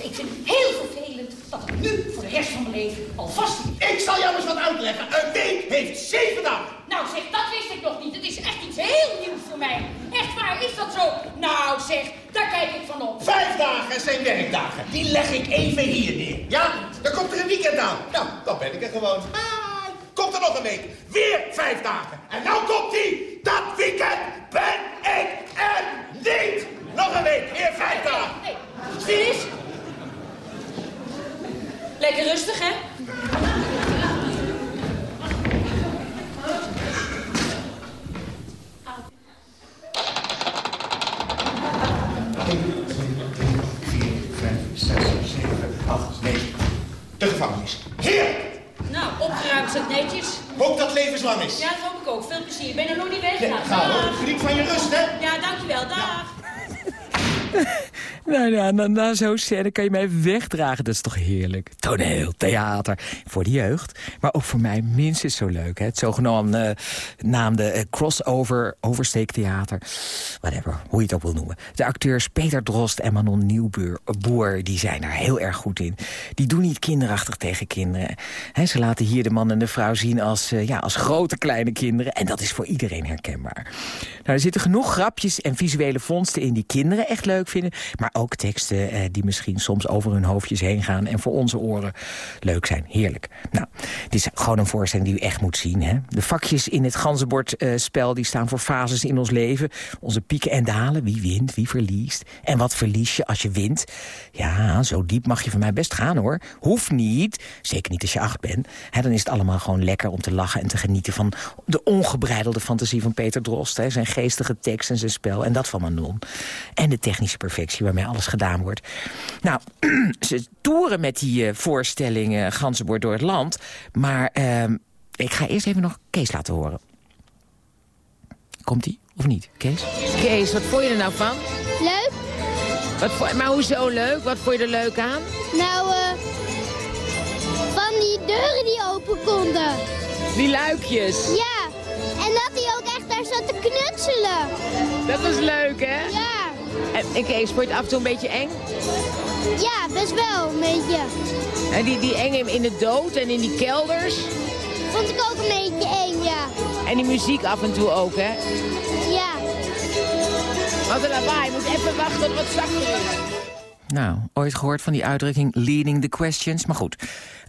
Ik vind het heel vervelend dat het nu voor de rest van mijn leven al vast is. Ik zal jou eens wat uitleggen. Een week heeft zeven dagen. Nou zeg, dat wist ik nog niet. Het is echt iets heel nieuws voor mij. Echt waar, is dat zo? Nou zeg, daar kijk ik van op. Vijf dagen zijn werkdagen. Die leg ik even hier neer. Ja? Dan komt er een weekend aan. Nou, dan ben ik er gewoon. Ah, Komt er nog een week. Weer vijf dagen. En nou komt die. Dat weekend ben ik er niet. Nog een week. Weer vijf dagen. Nee, eens. Lekker rustig, hè? Vier, vijf, zes, zeven, acht, negen. De gevangenis. Hier! Nou, opgeruimd zit netjes. Hoop dat levenslang is. Ja, dat hoop ik ook. Veel plezier. Ik ben er nog niet weg. Ja, Nou, ga hoor. Geniet van je rust, hè? Ja, dankjewel. Dag. Nou, nou, na, na zo'n kan je mij wegdragen. Dat is toch heerlijk. Toneel, theater. Voor de jeugd. Maar ook voor mij minstens zo leuk. Hè? Het zogenaamde eh, naamde eh, crossover, oversteektheater. Whatever, hoe je het ook wil noemen. De acteurs Peter Drost en Manon Nieuwboer Boer, die zijn daar heel erg goed in. Die doen niet kinderachtig tegen kinderen. Ze laten hier de man en de vrouw zien als, eh, ja, als grote kleine kinderen. En dat is voor iedereen herkenbaar. Nou, er zitten genoeg grapjes en visuele vondsten in die kinderen echt leuk vinden. Maar ook teksten eh, die misschien soms over hun hoofdjes heen gaan... en voor onze oren leuk zijn. Heerlijk. Nou, dit is gewoon een voorstelling die u echt moet zien. Hè? De vakjes in het ganzenbordspel die staan voor fases in ons leven. Onze pieken en dalen. Wie wint, wie verliest. En wat verlies je als je wint? Ja, zo diep mag je van mij best gaan, hoor. Hoeft niet. Zeker niet als je acht bent. Hè, dan is het allemaal gewoon lekker om te lachen en te genieten... van de ongebreidelde fantasie van Peter Drost. Hè? Zijn geestige tekst en zijn spel. En dat van Manon. En de technische perfectie waarmee alles gedaan wordt. Nou, ze toeren met die eh, voorstelling eh, Ganzenbord door het land. Maar ehm, ik ga eerst even nog Kees laten horen. Komt-ie of niet, Kees? Kees, wat vond je er nou van? Leuk? Wat vo- maar hoezo leuk? Wat vond je er leuk aan? Nou, eh... van die deuren die open konden. Die luikjes. Ja. En dat hij ook echt daar zat te knutselen. Dat was leuk, hè? Ja. En, en Kees, het af en toe een beetje eng? Ja, best wel, een beetje. En die, die eng in- de dood en in die kelders. Vond ik ook een beetje eng, ja. En die muziek af en toe ook, hè? Ja. Wat een lawaai. Je moet even wachten tot wat zachter is. Nou, ooit gehoord van die uitdrukking leading the questions? Maar goed,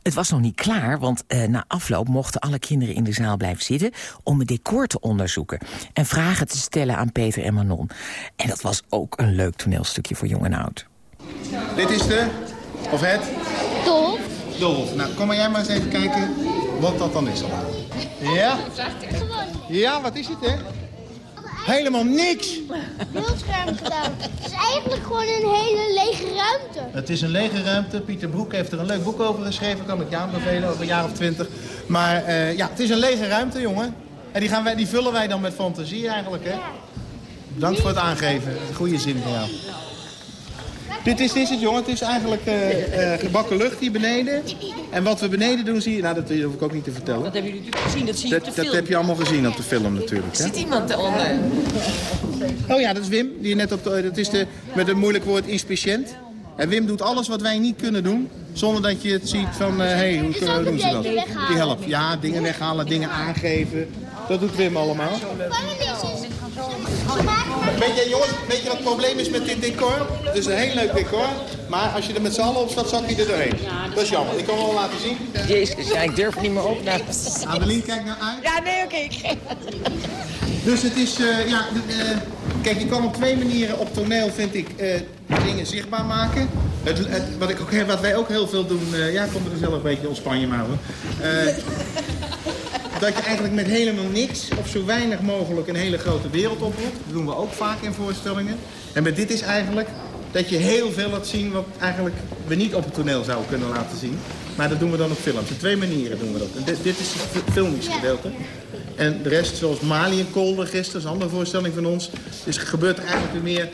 het was nog niet klaar, want eh, na afloop mochten alle kinderen in de zaal blijven zitten... om het decor te onderzoeken en vragen te stellen aan Peter en Manon. En dat was ook een leuk toneelstukje voor jong en oud. Dit is de, of het, Tof. doolhof. Nou, kom maar jij maar eens even kijken wat dat dan is allemaal. Ja? Ja, wat is het, hè? Helemaal niks. Beeldscherm gedaan. Het is eigenlijk gewoon een hele lege ruimte. Het is een lege ruimte. Pieter Broek heeft er een leuk boek over geschreven. Kan ik je aanbevelen, over een jaar of twintig. Maar eh, ja, het is een lege ruimte, jongen. En die, gaan wij, die vullen wij dan met fantasie eigenlijk, hè? Bedankt voor het aangeven. Goede zin van jou. Dit is, dit is het, jongen. Het is eigenlijk eh, eh, gebakken lucht hier beneden. En wat we beneden doen, zie je... Nou, dat hoef ik ook niet te vertellen. Dat hebben jullie natuurlijk gezien, dat zie je Dat, op de dat film. heb je allemaal gezien op de film natuurlijk. Hè? Zit iemand eronder? Oh ja, dat is Wim. Die net op de, dat is de, met een moeilijk woord inspiciënt. En Wim doet alles wat wij niet kunnen doen. Zonder dat je het ziet van, hé, hey, hoe doen ze dat? Die helpt. Ja, dingen weghalen, dingen aangeven. Dat doet Wim allemaal. Weet je, jongens, weet je wat het probleem is met dit decor? Het is een heel leuk decor. Maar als je er met z'n allen op staat, zak je er doorheen. dat is jammer. Ik kan wel laten zien. Jezus, ja, ik durf niet meer op. Nou. Adeline, kijk nou uit. Ja, nee, oké. ik geef Dus het is, eh, ja, eh, kijk, je kan op twee manieren op toneel, vind ik, eh, dingen zichtbaar maken. Het, het- wat, ik ook, wat wij ook heel veel doen, eh, ja, kom er zelf een beetje je maar hoor. Dat je eigenlijk met helemaal niks of zo weinig mogelijk een hele grote wereld oproept. Dat doen we ook vaak in voorstellingen. En met dit is eigenlijk dat je heel veel laat zien wat eigenlijk we niet op het toneel zouden kunnen laten zien. Maar dat doen we dan op films. Op twee manieren doen we dat. En dit, dit is het filmisch gedeelte. En de rest, zoals Mali en Kolder gisteren, is een andere voorstelling van ons. Dus gebeurt er eigenlijk weer meer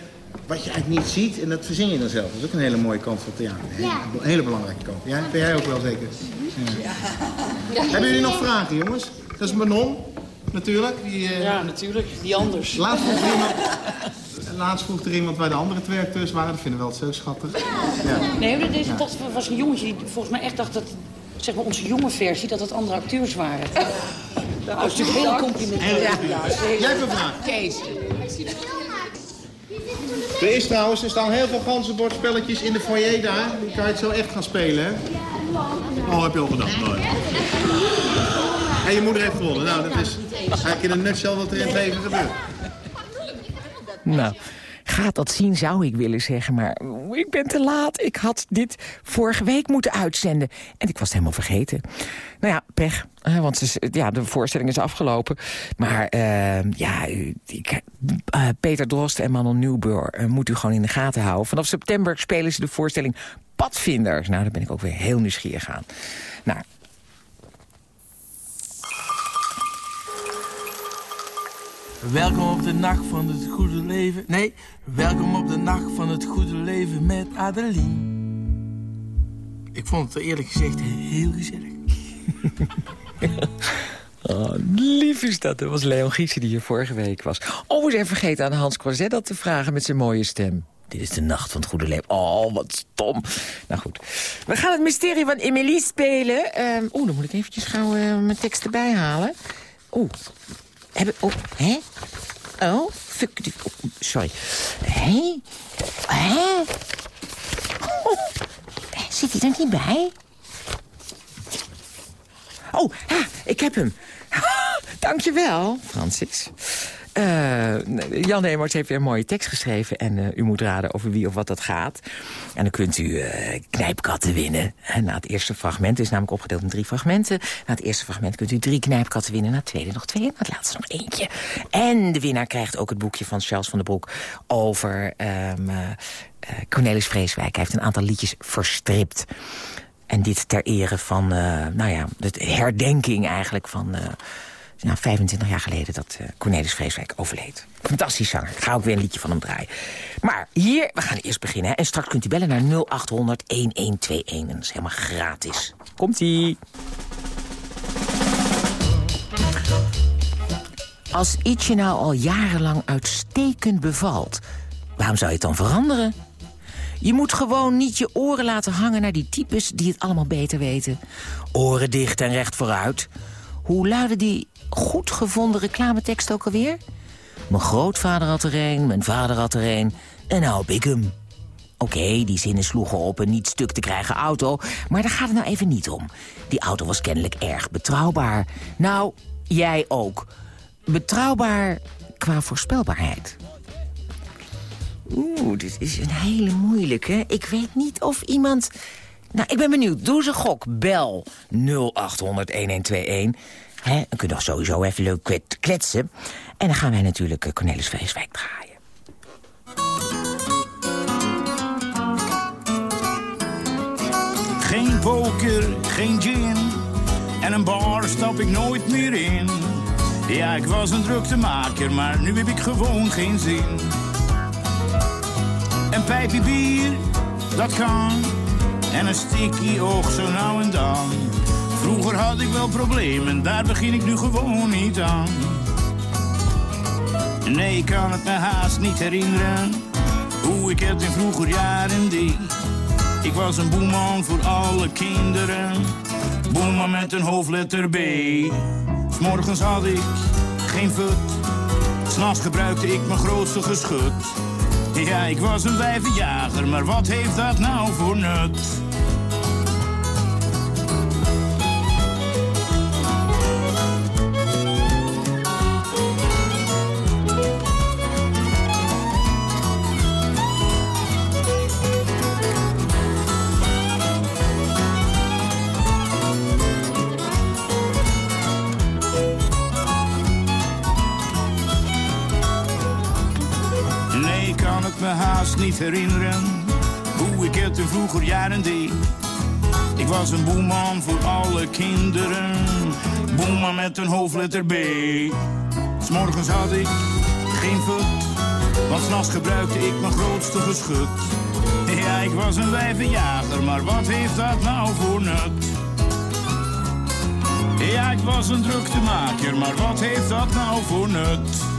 wat je eigenlijk niet ziet. En dat verzin je dan zelf. Dat is ook een hele mooie kant van theater. Een hele, een hele belangrijke kant. Ja, ben jij ook wel zeker? Ja. Hebben jullie nog vragen, jongens? Dat is Manon, natuurlijk. Die, eh, Ja, natuurlijk. Die anders. Laatst vroeg, er iemand, laatst vroeg er iemand waar de andere twee acteurs waren. Dat vinden we wel zo schattig. Ja. Nee, maar deze dacht, was een jongetje die volgens mij echt dacht dat zeg maar, onze jonge versie, dat het andere acteurs waren. Dat was natuurlijk heel compliment. Jij hebt een vraag. Kees. Er is trouwens, er staan heel veel ganzenbordspelletjes in de foyer daar. Die kan je het zo echt gaan spelen, hè? Oh, heb je al gedaan. Mooi. En je moeder heeft gewonnen. Nou, dat is eigenlijk in een nutshell wat er in het leven gebeurt. Nou, gaat dat zien zou ik willen zeggen, maar ik ben te laat. Ik had dit vorige week moeten uitzenden en ik was het helemaal vergeten. Nou ja, pech, want ja, de voorstelling is afgelopen. Maar eh, ja, ik, eh, Peter Drost en Manon Nieuwboer eh, moet u gewoon in de gaten houden. Vanaf september spelen ze de voorstelling Padvinders. Nou, daar ben ik ook weer heel nieuwsgierig aan. Nou, Welkom op de nacht van het goede leven. Nee, welkom op de nacht van het goede leven met Adeline. Ik vond het eerlijk gezegd heel gezellig. Oh, lief is dat. Dat was Leon Giesen die hier vorige week was. Oh, zijn vergeten aan Hans Croizet dat te vragen met zijn mooie stem. Dit is de nacht van het goede leven. Oh, wat stom. Nou goed. We gaan het mysterie van Emily spelen. Ehm, Oeh, dan moet ik eventjes gauw eh, mijn tekst erbij halen. Oeh. Hebben... Oh, hè? Oh, fuck. die- sorry. Hé? Hè? Oh, zit hij er niet bij? Oh, ha, ik heb hem. Dankjewel, Francis. Eh, Jan Emers heeft weer een mooie tekst geschreven... en eh, u moet raden over wie of wat dat gaat. En dan kunt u eh, knijpkatten winnen. En na het eerste fragment, is namelijk opgedeeld in drie fragmenten... na het eerste fragment kunt u drie knijpkatten winnen... na het tweede nog twee na het laatste nog eentje. En de winnaar krijgt ook het boekje van Charles van den Broek... over ehm, eh, eh, Cornelis Vreeswijk. Hij heeft een aantal liedjes verstript... En dit ter ere van, nou ja, de herdenking eigenlijk van... ja, 25 jaar geleden dat eh, Cornelis Vreeswijk overleed. Fantastisch zanger. Ik ga ook weer een liedje van hem draaien. Maar hier, we gaan eerst beginnen. Hè. En straks kunt u bellen naar 0800 1121. En dat is helemaal gratis. Komt-ie. Als iets je nou al jarenlang uitstekend bevalt... waarom zou je het dan veranderen? Je moet gewoon niet je oren laten hangen naar die types die het allemaal beter weten. Oren dicht en recht vooruit. Hoe luidde die goed gevonden reclametekst ook alweer? Mijn grootvader had er een, mijn vader had er een en nou heb ik hem. Oké, die zinnen sloegen op een niet stuk te krijgen auto... maar daar gaat het nou even niet om. Die auto was kennelijk erg betrouwbaar. Nou, jij ook. Betrouwbaar qua voorspelbaarheid. Oeh, dit is een hele moeilijke. Ik weet niet of iemand... Nou, ik ben benieuwd. Doe ze gok. Bel 0800-1121. Dan kun je nog sowieso even leuk kletsen. En dan gaan wij natuurlijk eh, Cornelis Vreeswijk draaien. Geen poker, geen gin en een bar stap ik nooit meer in. Ja, ik was een druktemaker, maar nu heb ik gewoon geen zin. Een pijpje bier, dat kan. En een sticky oog zo nou en dan. Vroeger had ik wel problemen, daar begin ik nu gewoon niet aan. Nee, ik kan het me haast niet herinneren. Hoe ik het in vroeger jaren deed. Ik was een boeman voor alle kinderen. Boeman met een hoofdletter B. S morgens had ik geen fut. S'nachts gebruikte ik mijn grootste geschut. Ja, ik was een wijvenjager, maar wat heeft dat nou voor nut? Niet herinneren hoe ik het in vroeger jaren deed. Ik was een boeman voor alle kinderen, boeman met een hoofdletter B. S'morgens had ik geen fut, want s'nachts gebruikte ik mijn grootste geschut. Ja, ik was een wijvenjager, maar wat heeft dat nou voor nut? Ja, ik was een druktemaker, maar wat heeft dat nou voor nut?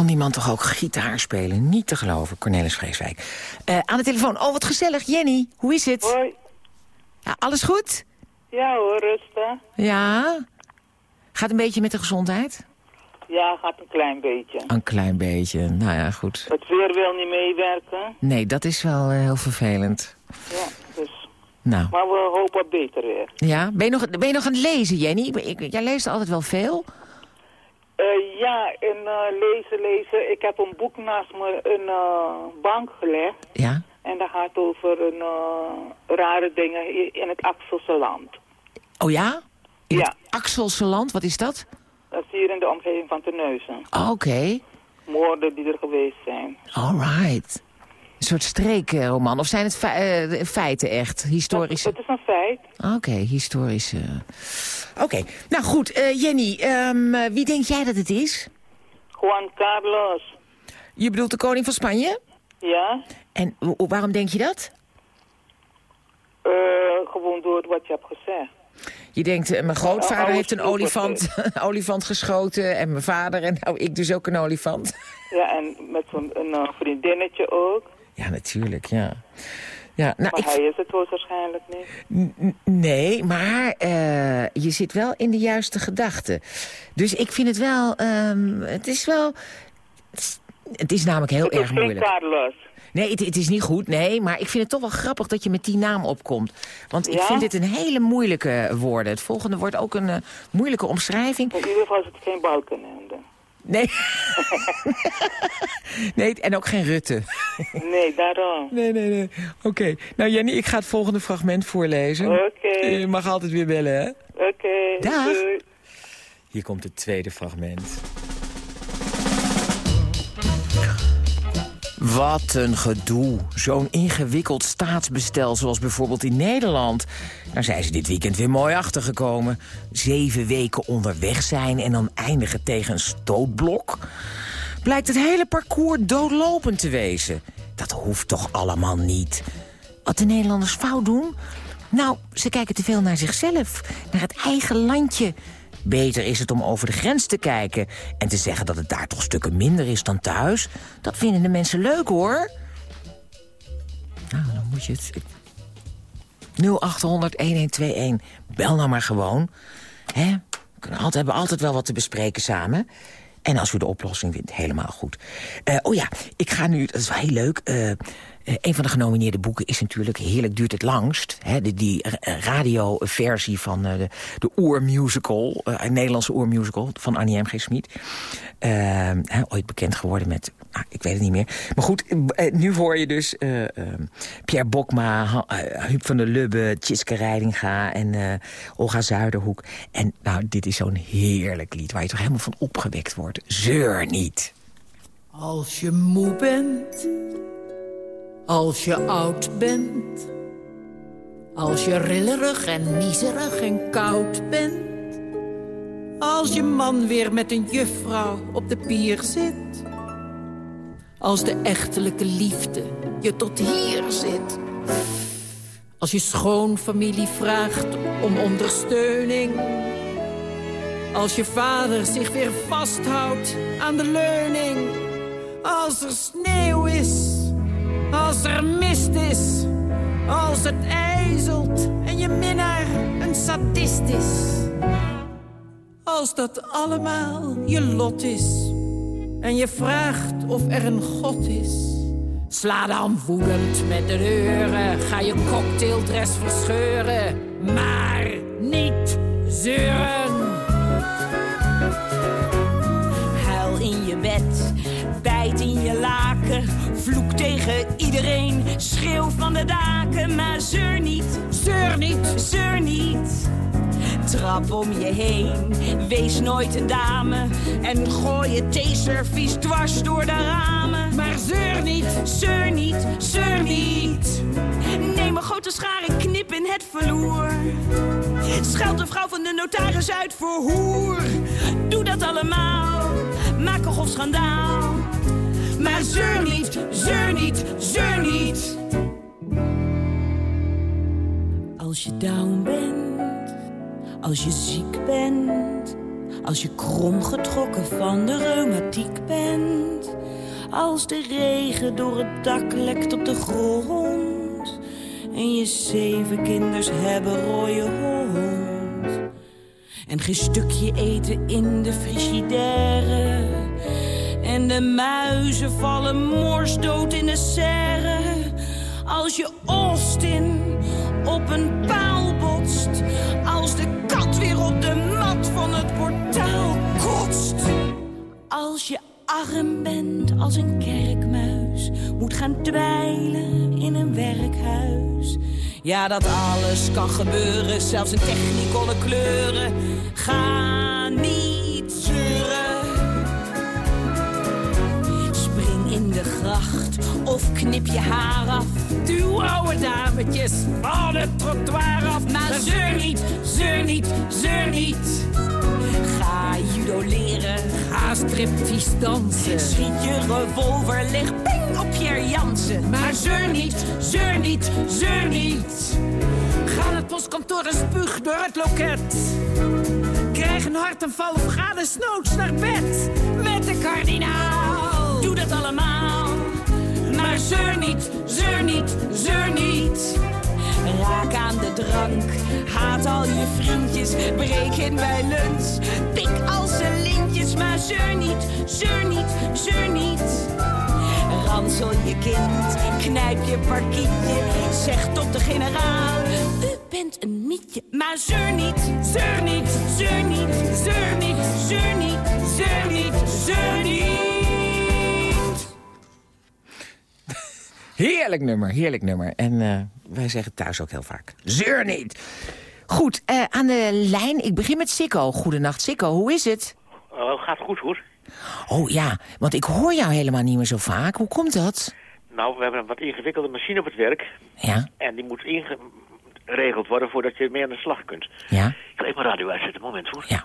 Kon die man toch ook gitaar spelen? Niet te geloven, Cornelis Vreeswijk. Eh, aan de telefoon. Oh, wat gezellig. Jenny, hoe is het? Hoi. Ja, alles goed? Ja hoor, rustig. Ja? Gaat een beetje met de gezondheid? Ja, gaat een klein beetje. Een klein beetje. Nou ja, goed. Het weer wil niet meewerken. Nee, dat is wel eh, heel vervelend. Ja, dus. Nou. Maar we hopen op beter weer. Ja, ben je nog, ben je nog aan het lezen, Jenny? Ik- jij leest altijd wel veel. Eh, ja, en eh, lezen, lezen. Ik heb een boek naast me een eh, bank gelegd. Ja. En dat gaat over een, rare dingen in het Axelse land. Oh ja? In Ja. het Axelse land, wat is dat? Dat is hier in de omgeving van Terneuzen. Oké, Moorden die er geweest zijn. alright. Een soort streekroman. Of zijn het fe- eh, feiten echt? Historische? Het is een feit. Oké, historische. Oké, nou goed. eh, Jenny, ehm, eh, wie denk jij dat het is? Juan Carlos. Je bedoelt de koning van Spanje? Ja? En waarom denk je dat? Eh, gewoon door wat je hebt gezegd. Je denkt, mijn grootvader heeft een olifant, olifant geschoten... en mijn vader en nou ik dus ook een olifant. Ja, en met zo'n een, vriendinnetje ook. Ja, natuurlijk, ja. ja nou, maar ik, hij is het waarschijnlijk niet. N- Nee, maar eh, je zit wel in de juiste gedachten. Dus ik vind het wel... ehm, het is wel... Het is, namelijk heel het erg moeilijk. Carlos. Nee, het, het is niet goed, nee. Maar ik vind het toch wel grappig dat je met die naam opkomt. Want ik vind dit een hele moeilijke woorden. Het volgende wordt ook een eh, moeilijke omschrijving. In ieder geval is het geen Balkenende. Nee. nee, en ook geen Rutte. Nee, daarom. Nee, nee, nee. Oké. Nou, Jenny, ik ga het volgende fragment voorlezen. Oké. Je mag altijd weer bellen, hè? Oké, Dag. doei. Hier komt het tweede fragment. Wat een gedoe. Zo'n ingewikkeld staatsbestel zoals bijvoorbeeld in Nederland. Daar zijn ze dit weekend weer mooi achtergekomen. Zeven weken onderweg zijn en dan eindigen tegen een stootblok. Blijkt het hele parcours doodlopend te wezen. Dat hoeft toch allemaal niet. Wat de Nederlanders fout doen? Nou, ze kijken te veel naar zichzelf, naar het eigen landje. Beter is het om over de grens te kijken en te zeggen dat het daar toch stukken minder is dan thuis. Dat vinden de mensen leuk, hoor. Nou, dan moet je het... 0800-1121. Bel nou maar gewoon. Hè? We kunnen altijd, hebben altijd wel wat te bespreken samen. En als u de oplossing vindt, helemaal goed. Eh, oh ja, ik ga nu, dat is wel heel leuk... eh, een van de genomineerde boeken is natuurlijk Heerlijk duurt het langst. Hè, die eh, radioversie van eh, de, de oermusical, eh, een Nederlandse oermusical van Annie M. G. Smit. Eh, hè, ooit bekend geworden met, nou, ik weet het niet meer. Maar goed, eh, nu hoor je dus eh, eh, Pierre Bokma, eh, Huub van der Lubbe, Tjitske Reidinga en eh, Olga Zuiderhoek. En nou, dit is zo'n heerlijk lied waar je toch helemaal van opgewekt wordt. Zeur niet. Als je moe bent, als je oud bent, als je rillerig en niezerig en koud bent, als je man weer met een juffrouw op de pier zit, als de echtelijke liefde je tot hier zit, als je schoonfamilie vraagt om ondersteuning, Als je vader zich weer vasthoudt aan de leuning. Als er sneeuw is. Als er mist is. Als het ijzelt en je minnaar een sadist is. Als dat allemaal je lot is. En je vraagt of er een God is. Sla dan woedend met de deuren. Ga je cocktaildress verscheuren. Maar niet zeuren. Huil in je bed, bijt in je laken. Vloek tegen iedereen, schreeuw van de daken. Maar zeur niet, zeur niet, zeur niet. Trap om je heen, wees nooit een dame. En gooi je theeservies dwars door de ramen. Maar zeur niet, zeur niet, zeur niet. Neem een grote schaar en knip in het verloer. Scheld de vrouw van de notaris uit voor hoer. Doe dat allemaal, maak een grof schandaal. Maar zeur niet, zeur niet, zeur niet. Als je down bent, als je ziek bent. Als je kromgetrokken van de reumatiek bent. Als de regen door het dak lekt op de grond. En je zeven kinders hebben rode hond. En geen stukje eten in de frigidaire. En de muizen vallen morsdood in de serre. Als je Austin op een paal botst. Als de kat weer op de mat van het portaal kotst. Als je arm bent als een kerkmuis. Moet gaan dweilen in een werkhuis. Ja, dat alles kan gebeuren, zelfs in technicolor kleuren. Ga niet zeuren. Of knip je haar af. Duw oude dametjes van het trottoir af. Maar zeur niet, zeur niet, zeur niet. Ga judo leren. Ga striptease dansen. Schiet je revolver, leg ping op Pierre Jansen. Maar zeur niet, zeur niet, zeur niet. Ga naar het postkantoor en spuug door het loket. Krijg een hartaanval of ga desnoods naar bed. Met de kardinaal. Zeur niet, zeur niet, zeur niet. Raak aan de drank, haat al je vriendjes. Breek in bij lunch, pik al zijn lintjes. Maar zeur niet, zeur niet, zeur niet. Ransel je kind, knijp je parkietje. Zeg tot de generaal, u bent een mietje. Maar zeur niet, zeur niet, zeur niet, zeur niet, zeur niet, zeur niet, zeur niet. Heerlijk nummer, heerlijk nummer. En eh, wij zeggen thuis ook heel vaak, zeur niet. Goed, eh, aan de lijn, ik begin met Sikko. Goedenacht, Sikko, hoe is het? Oh, gaat goed hoor. Oh ja, want ik hoor jou helemaal niet meer zo vaak. Hoe komt dat? Nou, we hebben een wat ingewikkelde machine op het werk. Ja? En die moet ingeregeld worden voordat je mee aan de slag kunt. Ja? Ik wil even mijn radio uitzetten, moment hoor. Ja.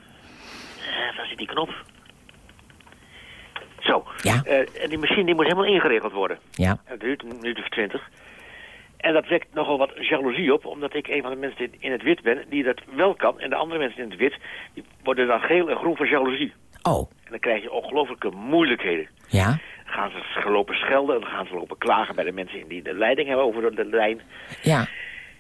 Uh, daar zit die knop. Zo. Ja? Uh, en die machine die moet helemaal ingeregeld worden. Ja. En dat duurt een minuut of twintig. En dat wekt nogal wat jaloezie op, omdat ik een van de mensen in het wit ben die dat wel kan. En de andere mensen in het wit, die worden dan geel en groen van jaloezie. Oh. En dan krijg je ongelooflijke moeilijkheden. Ja? Dan gaan ze lopen schelden en dan gaan ze lopen klagen bij de mensen die de leiding hebben over de lijn. Ja.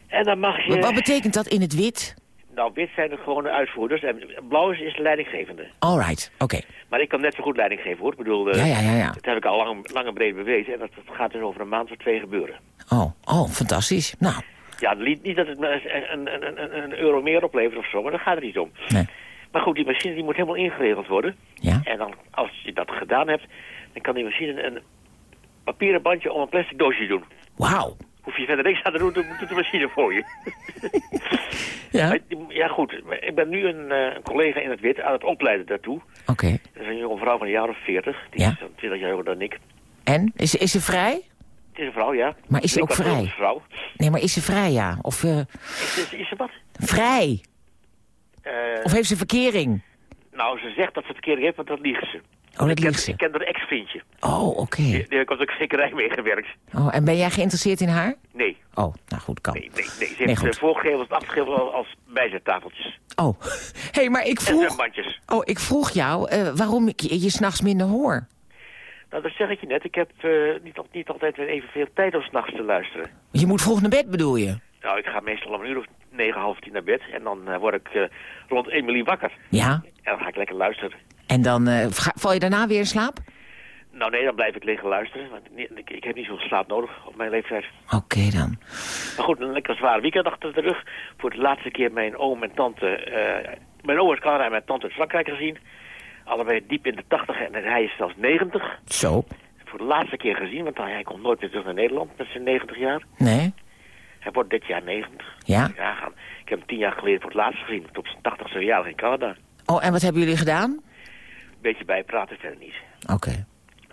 En dan mag je... Maar wat betekent dat in het wit? Nou, wit zijn de gewone uitvoerders en blauw is, is de leidinggevende. Alright, oké. Maar ik kan net zo goed leiding geven hoor. Ik bedoel, uh, ja, ja, ja, ja. dat heb ik al lang, lang en breed bewezen. En dat, dat, gaat dus over een maand of twee gebeuren. Oh, oh, fantastisch. Nou. Ja, niet, niet dat het een, een, een, een, euro meer oplevert of zo, maar daar gaat het niet om. Nee. Maar goed, die machine die moet helemaal ingeregeld worden. Ja. En dan, als je dat gedaan hebt, dan kan die machine een papieren bandje om een plastic doosje doen. Wauw. Hoef je verder niks aan te doen, dan doet de machine voor je. ja? Ja, goed. Ik ben nu een, uh, een, collega in het wit aan het opleiden daartoe. Oké. Okay. Dat is een jonge vrouw van een jaar of veertig. Die ja? is 20 jaar jonger dan ik. En? Is, is ze vrij? Het is een vrouw, ja. Maar is ze ook vrij? Een vrouw. Nee, maar is ze vrij, ja? Of, uh... is, is, is, ze wat? Vrij. Uh, of heeft ze verkering? Nou, ze zegt dat ze verkering heeft, want dat liegt ze. Oh, dat ik ze. Ik ken haar ex-vriendje. Oh, oké. Okay. Die, die heeft ook zekerij meegewerkt. Oh, en ben jij geïnteresseerd in haar? Nee. Oh, nou goed, kan. Nee, nee, nee. Ze Nee, heeft goed. eh, voorgegeveld en afgegeven als, als bijzettafeltjes. Oh, hey, maar ik En vroeg, oh, ik vroeg jou eh, waarom ik je, je s'nachts minder hoor. Nou, dat zeg ik je net. Ik heb eh, niet, niet altijd evenveel tijd om s'nachts te luisteren. Je moet vroeg naar bed, bedoel je? Nou, ik ga meestal om een uur of negen, half tien naar bed. En dan word ik rond Emily wakker. Ja. En dan ga ik lekker luisteren. En dan eh, val je daarna weer in slaap? Nou nee, dan blijf ik liggen luisteren. Want ik, ik heb niet zoveel slaap nodig op mijn leeftijd. Oké dan. Maar goed, een lekker zware weekend achter de rug. Voor de laatste keer mijn oom en tante... eh, mijn oom uit Canada en mijn tante uit Frankrijk gezien. Allebei diep in de tachtig en hij is zelfs 90. Zo. Voor de laatste keer gezien, want hij komt nooit meer terug naar Nederland met zijn 90 jaar. Nee? Hij wordt dit jaar 90. Ja? Ja. Ik heb hem tien jaar geleden voor het laatst gezien. Op zijn 80ste verjaardag in Canada. Oh, en wat hebben jullie gedaan? Beetje bijpraten verder niet. Oké.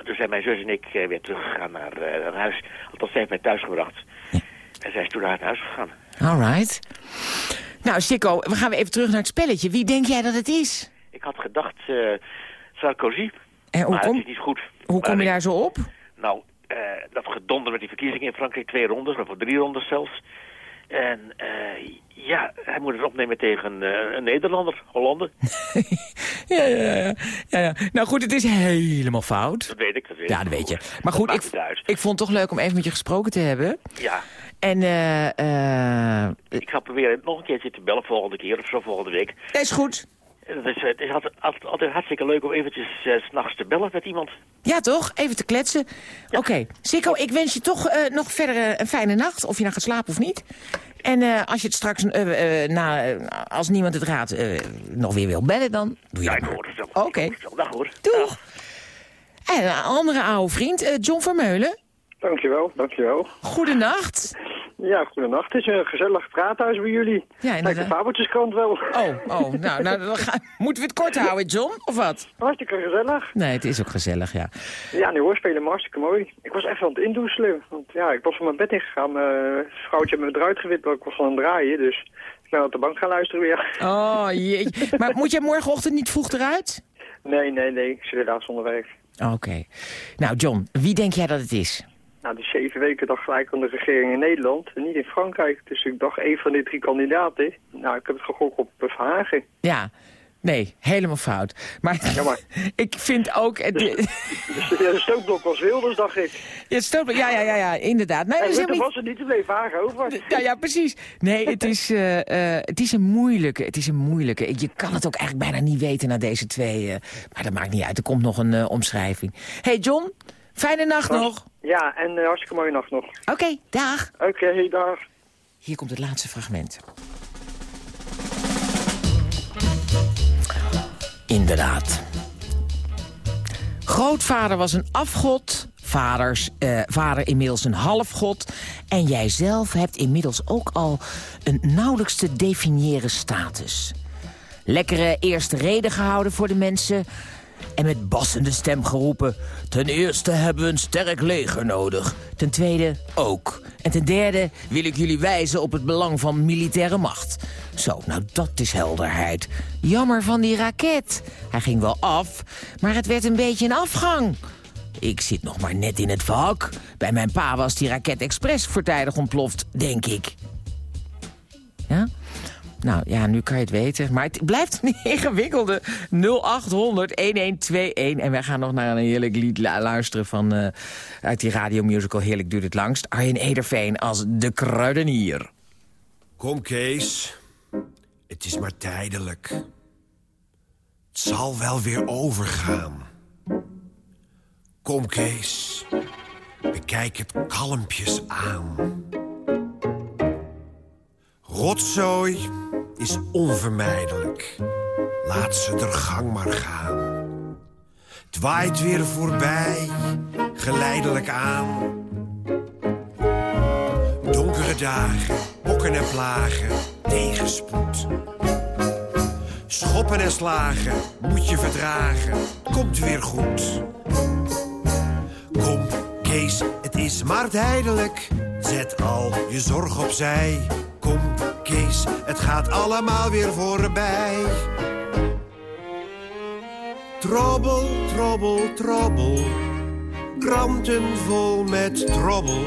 Toen zijn mijn zus en ik eh, weer teruggegaan naar, eh, naar huis. Althans, zij heeft mij thuis gebracht. En zij is toen naar het huis gegaan. Alright. Nou, Sikko, we gaan weer even terug naar het spelletje. Wie denk jij dat het is? Ik had gedacht eh, Sarkozy. En hoe maar kom- dat is niet goed. Hoe Maar kom je daar zo op? Nou, dat gedonder met die verkiezingen in Frankrijk. Twee rondes, of drie rondes zelfs. En eh, ja, hij moet het opnemen tegen eh, een Nederlander, Hollander. Ja, ja, ja, ja, ja. Nou goed, het is helemaal fout. Dat weet ik, dat weet Ja, ik. dat weet je. Maar goed, ik, ik vond het toch leuk om even met je gesproken te hebben. Ja, En eh, ik ga proberen nog een keertje te bellen volgende keer of zo volgende week. dat is goed. En Het is, het is altijd, altijd, hartstikke leuk om eventjes eh, 's s'nachts te bellen met iemand. Ja, toch? Even te kletsen. Oké. Sikko, ik wens je toch eh, nog verder eh, een fijne nacht. Of je nou gaat slapen of niet. En eh, als je het straks, eh, eh, na, eh, als niemand het raadt, eh, nog weer wil bellen, dan doe je Ja, ik hoor het wel. Oké. Dag hoor. Doeg. En een andere oude vriend, eh, John Vermeulen. Dankjewel, dankjewel. Goedenacht. Ja, goedenacht. Het is een gezellig praathuis bij jullie. Ja, Lijkt inderdaad. de Fabeltjeskrant wel. Oh, oh nou, nou dan moeten we het kort houden, John, of wat? Hartstikke gezellig. Nee, het is ook gezellig, ja. Ja, die hoorspelen hartstikke mooi. Ik was echt aan het indoezelen. Want ja, ik was van mijn bed ingegaan. Mijn vrouwtje heeft me eruit gewit, maar ik was aan het draaien. Dus ik ben op de bank gaan luisteren weer. Oh, jeetje. Maar moet jij morgenochtend niet vroeg eruit? Nee, nee, nee. Ik zit helaas zonder werk. Oké. Nou, John, wie denk jij dat het is? Nou, die zeven weken dag gelijk aan de regering in Nederland en niet in Frankrijk. Dus ik dacht één van die drie kandidaten. Nou, ik heb het gegokt op eh, Verhagen. Ja, nee, helemaal fout. Maar, Ja, maar- ik vind ook... Het, Dus de stookblok was Wilders, dacht ik. Ja, het stoot- ja, ja, ja, ja, inderdaad. Nee, En was het niet, er bleef Hagen over. Ja, ja, precies. Nee, het is, eh, eh, het is een moeilijke. Het is een moeilijke. Je kan het ook eigenlijk bijna niet weten na deze twee. eh, maar dat maakt niet uit. Er komt nog een eh, omschrijving. hey John, fijne nacht nog. Ja, en eh, hartstikke mooie nacht nog. Oké, dag. Oké, dag. Hier komt het laatste fragment. Inderdaad. Grootvader was een afgod, vaders, eh, vader inmiddels een halfgod... en jij zelf hebt inmiddels ook al een nauwelijks te definiëren status. Lekkere eerste reden gehouden voor de mensen... en met bassende stem geroepen... ten eerste hebben we een sterk leger nodig. Ten tweede ook. En ten derde wil ik jullie wijzen op het belang van militaire macht. Zo, nou dat is helderheid. Jammer van die raket. Hij ging wel af, maar het werd een beetje een afgang. Ik zit nog maar net in het vak. Bij mijn pa was die raket expres voortijdig ontploft, denk ik. Ja? Nou ja, nu kan je het weten. Maar het blijft een ingewikkelde 0800 1121. En wij gaan nog naar een heerlijk lied lu- luisteren van eh, uit die radiomusical Heerlijk duurt het langst. Arjen Ederveen als de kruidenier. Kom, Kees. Het is maar tijdelijk. Het zal wel weer overgaan. Kom, Kees. Bekijk het kalmpjes aan. Rotzooi is onvermijdelijk. Laat ze er gang maar gaan. Het weer voorbij, geleidelijk aan. Donkere dagen, bokken en plagen, tegenspoed. Schoppen en slagen, moet je verdragen, komt weer goed. Kom, Kees, het is maar tijdelijk. Zet al je zorg opzij. Kom, Kees, het gaat allemaal weer voorbij. Trobbel, trobbel, trobbel. Kranten vol met trobbel.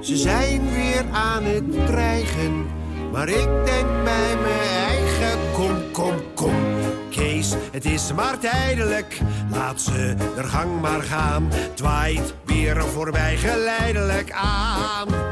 Ze zijn weer aan het dreigen. Maar ik denk bij mijn eigen, kom, kom, kom. Kees, het is maar tijdelijk. Laat ze er gang maar gaan. Het waait weer voorbij geleidelijk aan.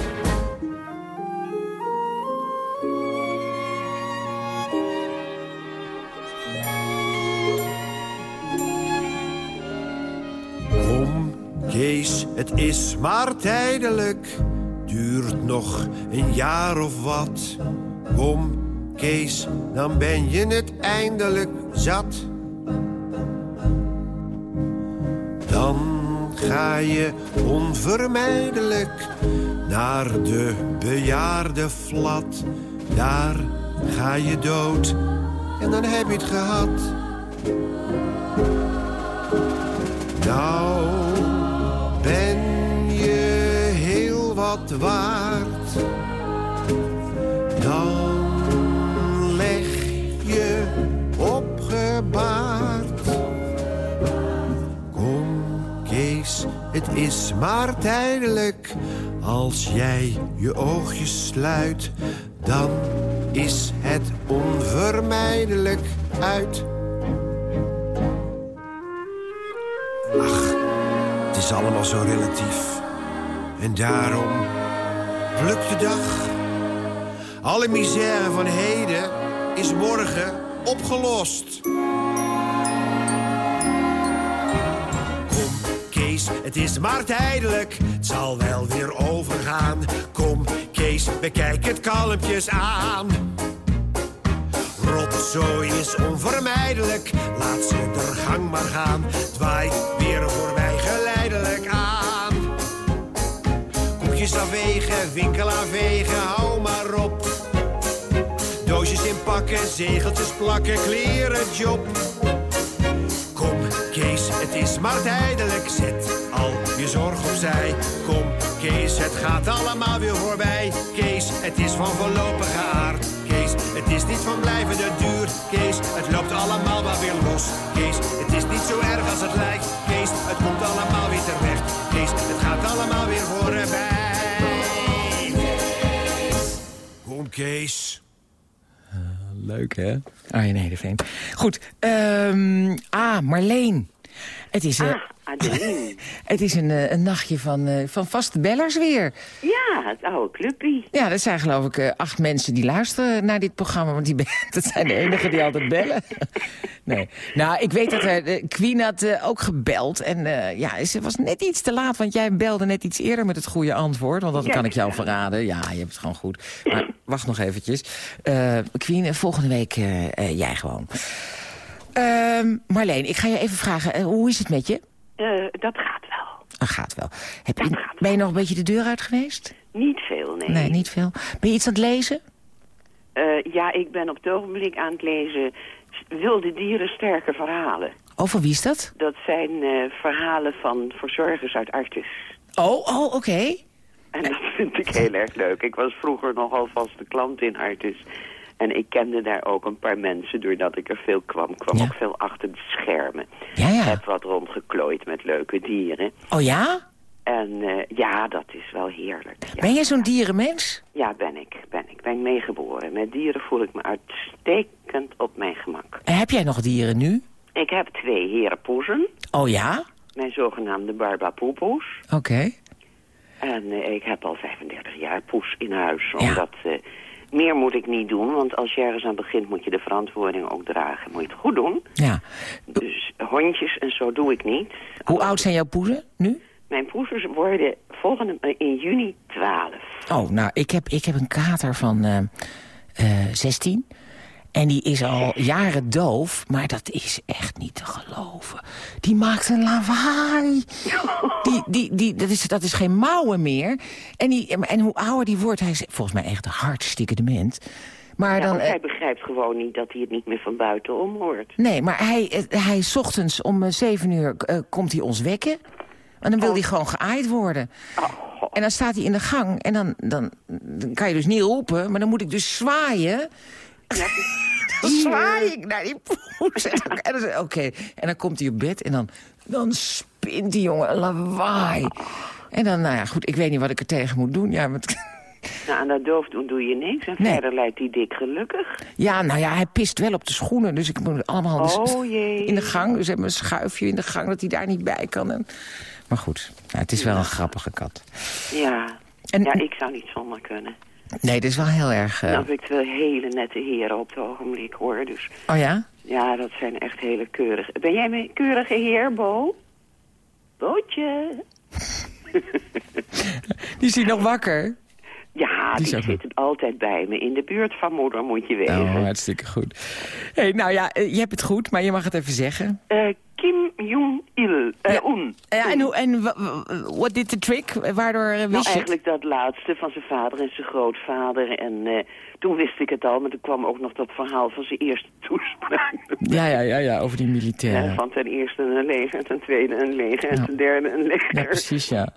Kees, het is maar tijdelijk. Duurt nog een jaar of wat. Kom, Kees, dan ben je het eindelijk zat. Dan ga je onvermijdelijk naar de bejaarde flat. Daar ga je dood en dan heb je het gehad. Nou waard. Dan leg je opgebaard. Kom, Kees, het is maar tijdelijk. Als jij je oogjes sluit, dan is het onvermijdelijk uit. Ach, het is allemaal zo relatief. En daarom pluk de dag. Alle misère van heden is morgen opgelost. Kom, Kees, het is maar tijdelijk. Het zal wel weer overgaan. Kom, Kees, bekijk het kalmpjes aan. Rotzooi is onvermijdelijk. Laat ze er gang maar gaan. Het waait weer voorbij Koekjes afwegen, winkel aanvegen, hou maar op. Doosjes inpakken, zegeltjes plakken, kleren job. Kom, Kees, het is maar tijdelijk. Zet al je zorg opzij. Kom, Kees, het gaat allemaal weer voorbij. Kees, het is van voorlopige aard. Kees, het is niet van blijvende duur. Kees, het loopt allemaal maar weer los. Kees, het is niet zo erg als het lijkt. Kees, het komt allemaal weer terecht. Kees, het gaat allemaal weer voorbij. Kom, Kees. Leuk, hè? Arjen Hedeveen. Goed, ehm ah, Marleen. Het is, eh, Adeline. het is een, eh, een nachtje van, eh, van vaste bellers weer. Ja, het oude clubpie. Ja, dat zijn geloof ik eh, acht mensen die luisteren naar dit programma. Want die, dat zijn de enigen die altijd bellen. nee. Nou, ik weet dat er, de Queen had ook gebeld. En eh, ja, ze was net iets te laat. Want jij belde net iets eerder met het goede antwoord. Want dat Ja, kan ik jou ja. verraden. Ja, je hebt het gewoon goed. Maar wacht nog eventjes. Eh Queen, volgende week eh, eh, jij gewoon. Ehm, Marleen, ik ga je even vragen. hoe is het met je? Dat gaat wel. Ah, gaat wel. Heb je, ben je nog een beetje de deur uit geweest? Niet veel, nee. Nee, niet veel. Ben je iets aan het lezen? Ja, ik ben op het ogenblik aan het lezen Wilde dieren sterke verhalen. Over wie is dat? Dat zijn verhalen van verzorgers uit Artis. Oh, oh, oké. En dat vind ik heel erg leuk. Ik was vroeger nogal vaste klant in Artis. En ik kende daar ook een paar mensen doordat ik er veel kwam. Ik kwam ook veel achter de schermen. Ja, ja. Heb wat rondgeklooid met leuke dieren. Oh ja? En eh, ja, dat is wel heerlijk. Ja. Ben jij zo'n dierenmens? Ja, ben ik. Ben ik. Ben meegeboren. Met dieren voel ik me uitstekend op mijn gemak. En heb jij nog dieren nu? Ik heb twee herenpoezen. Oh ja? Mijn zogenaamde barbapoepoes. Oké. En eh, ik heb al 35 jaar poes in huis. Omdat eh, meer moet ik niet doen. Want als je ergens aan begint moet je de verantwoording ook dragen. Moet je het goed doen. Ja. Dus hondjes en zo doe ik niet. Hoe oud zijn jouw poezen nu? Mijn poesers worden volgende, eh, in juni 12. Oh, nou, ik heb, ik heb een kater van eh, eh, 16. En die is al jaren doof, maar dat is echt niet te geloven. Die maakt een lawaai. Die, die, die, dat, is, dat is geen mouwen meer. En, die, en hoe ouder die wordt, hij is volgens mij echt hartstikke dement. Maar ja, dan, eh, hij begrijpt gewoon niet dat hij het niet meer van buitenom hoort. Nee, maar hij, eh, hij is ochtends om eh, zeven uur komt hij ons wekken. En dan wil hij gewoon geaaid worden. En dan staat hij in de gang en dan, dan, dan kan je dus niet roepen... maar dan moet ik dus zwaaien. Zwaai ik naar die poes. En en dan- Oké, en dan komt hij op bed en dan, dan spint die jongen een lawaai. En dan, nou ja, goed, ik weet niet wat ik er tegen moet doen. Ja, met, Nou, aan dat doof doen doe je niks. En Nee. verder lijkt hij dik gelukkig. ja, nou ja, hij pist wel op de schoenen. Dus ik moet allemaal Oh, jee. in de gang. Dus hebben een schuifje in de gang dat hij daar niet bij kan. En, maar goed, nou, het is wel een grappige kat. Ja. ja, ik zou niet zonder kunnen. Nee, het is wel heel erg... Dan heb ik wel hele nette heren op het ogenblik, hoor. Dus Oh ja? ja, dat zijn echt hele keurige. Ben jij mijn keurige heer, Bo? Bootje? Die is nog wakker? Ja, Die zitten altijd bij me. In de buurt van moeder moet je wezen. Oh, hartstikke goed. Hey, nou ja, eh, je hebt het goed, maar je mag het even zeggen. Eh, Kim Jong-il. eh Un. Ja, en, hoe, en wa- wa- what did the trick? Waardoor eh, Nou, wist je het? eigenlijk dat laatste van zijn vader en zijn grootvader. En eh, toen wist ik het al, maar toen kwam ook nog dat verhaal van zijn eerste toespraak. Ja, ja, ja, ja, over die Ja, militairen. van ten eerste een leger, ten tweede een leger en ten derde een leger. Ja, precies, ja.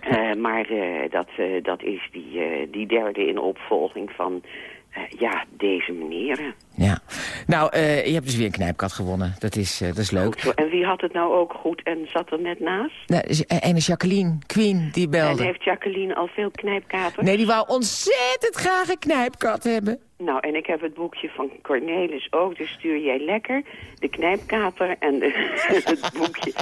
Eh, maar eh, dat, eh, dat is die, eh, die derde in opvolging van eh, ja, deze meneren. ja. Nou, eh, je hebt dus weer een knijpkat gewonnen. Dat is, eh, dat is leuk. En wie had het nou ook goed en zat er net naast? Nou, en is Jacqueline, Queen, die En belde. heeft Jacqueline al veel knijpkaters? Nee, die wou ontzettend graag een knijpkat hebben. Nou, en ik heb het boekje van Cornelis ook, dus stuur jij lekker de knijpkater en de, het boekje.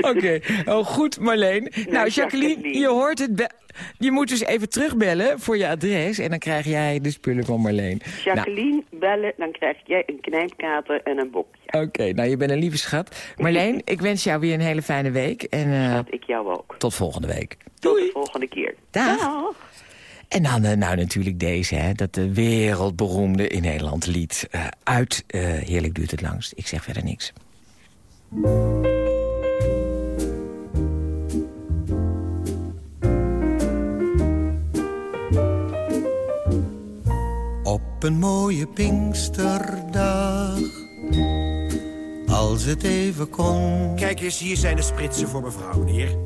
Oké, oh goed Marleen. Nou, Jacqueline, Jacqueline. je hoort het. Je moet dus even terugbellen voor je adres en dan krijg jij de spullen van Marleen. Jacqueline, bellen, dan krijg jij een knijpkater en een boekje. Nou, Oké, nou je bent een lieve schat. Marleen, ik wens jou weer een hele fijne week. En eh, Ik jou ook. tot volgende week. Tot de volgende keer. Dag. En dan eh, nou natuurlijk deze, hè, dat de wereldberoemde in Nederland lied. eh, uit eh, Heerlijk duurt het langst. Ik zeg verder niks. Op een mooie Pinksterdag, als het even kon... Kijk eens, hier zijn de spritsen voor mevrouw, meneer.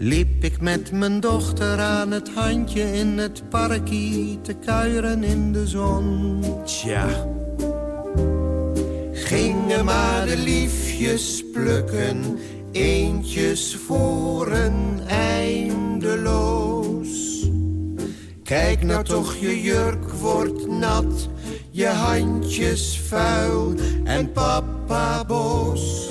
Liep ik met mijn dochter aan het handje in het parkie te kuieren in de zon. Tja. Gingen maar de liefjes plukken, eentjes voor een eindeloos. Kijk nou toch, je jurk wordt nat, je handjes vuil en papa boos.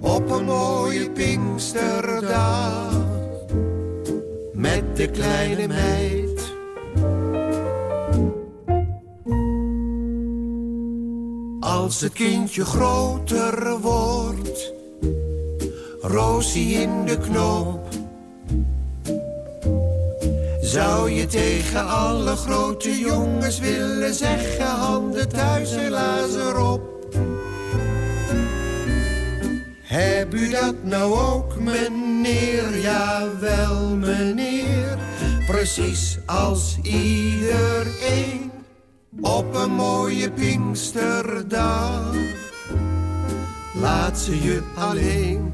Op een mooie Pinksterdag met de kleine meid. Als het kindje groter wordt, Rosie in de knoop. Zou je tegen alle grote jongens willen zeggen, handen thuis en lazen erop. U dat nou ook, meneer? Jawel, meneer. Precies als iedereen op een mooie Pinksterdag. Laat ze je alleen.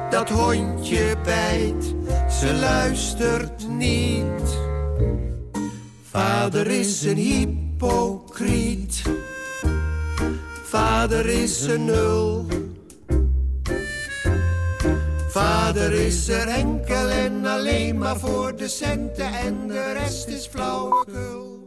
dat hondje bijt, ze luistert niet. Vader is een hypocriet, vader is een nul. Vader is er enkel en alleen maar voor de centen en de rest is flauwekul.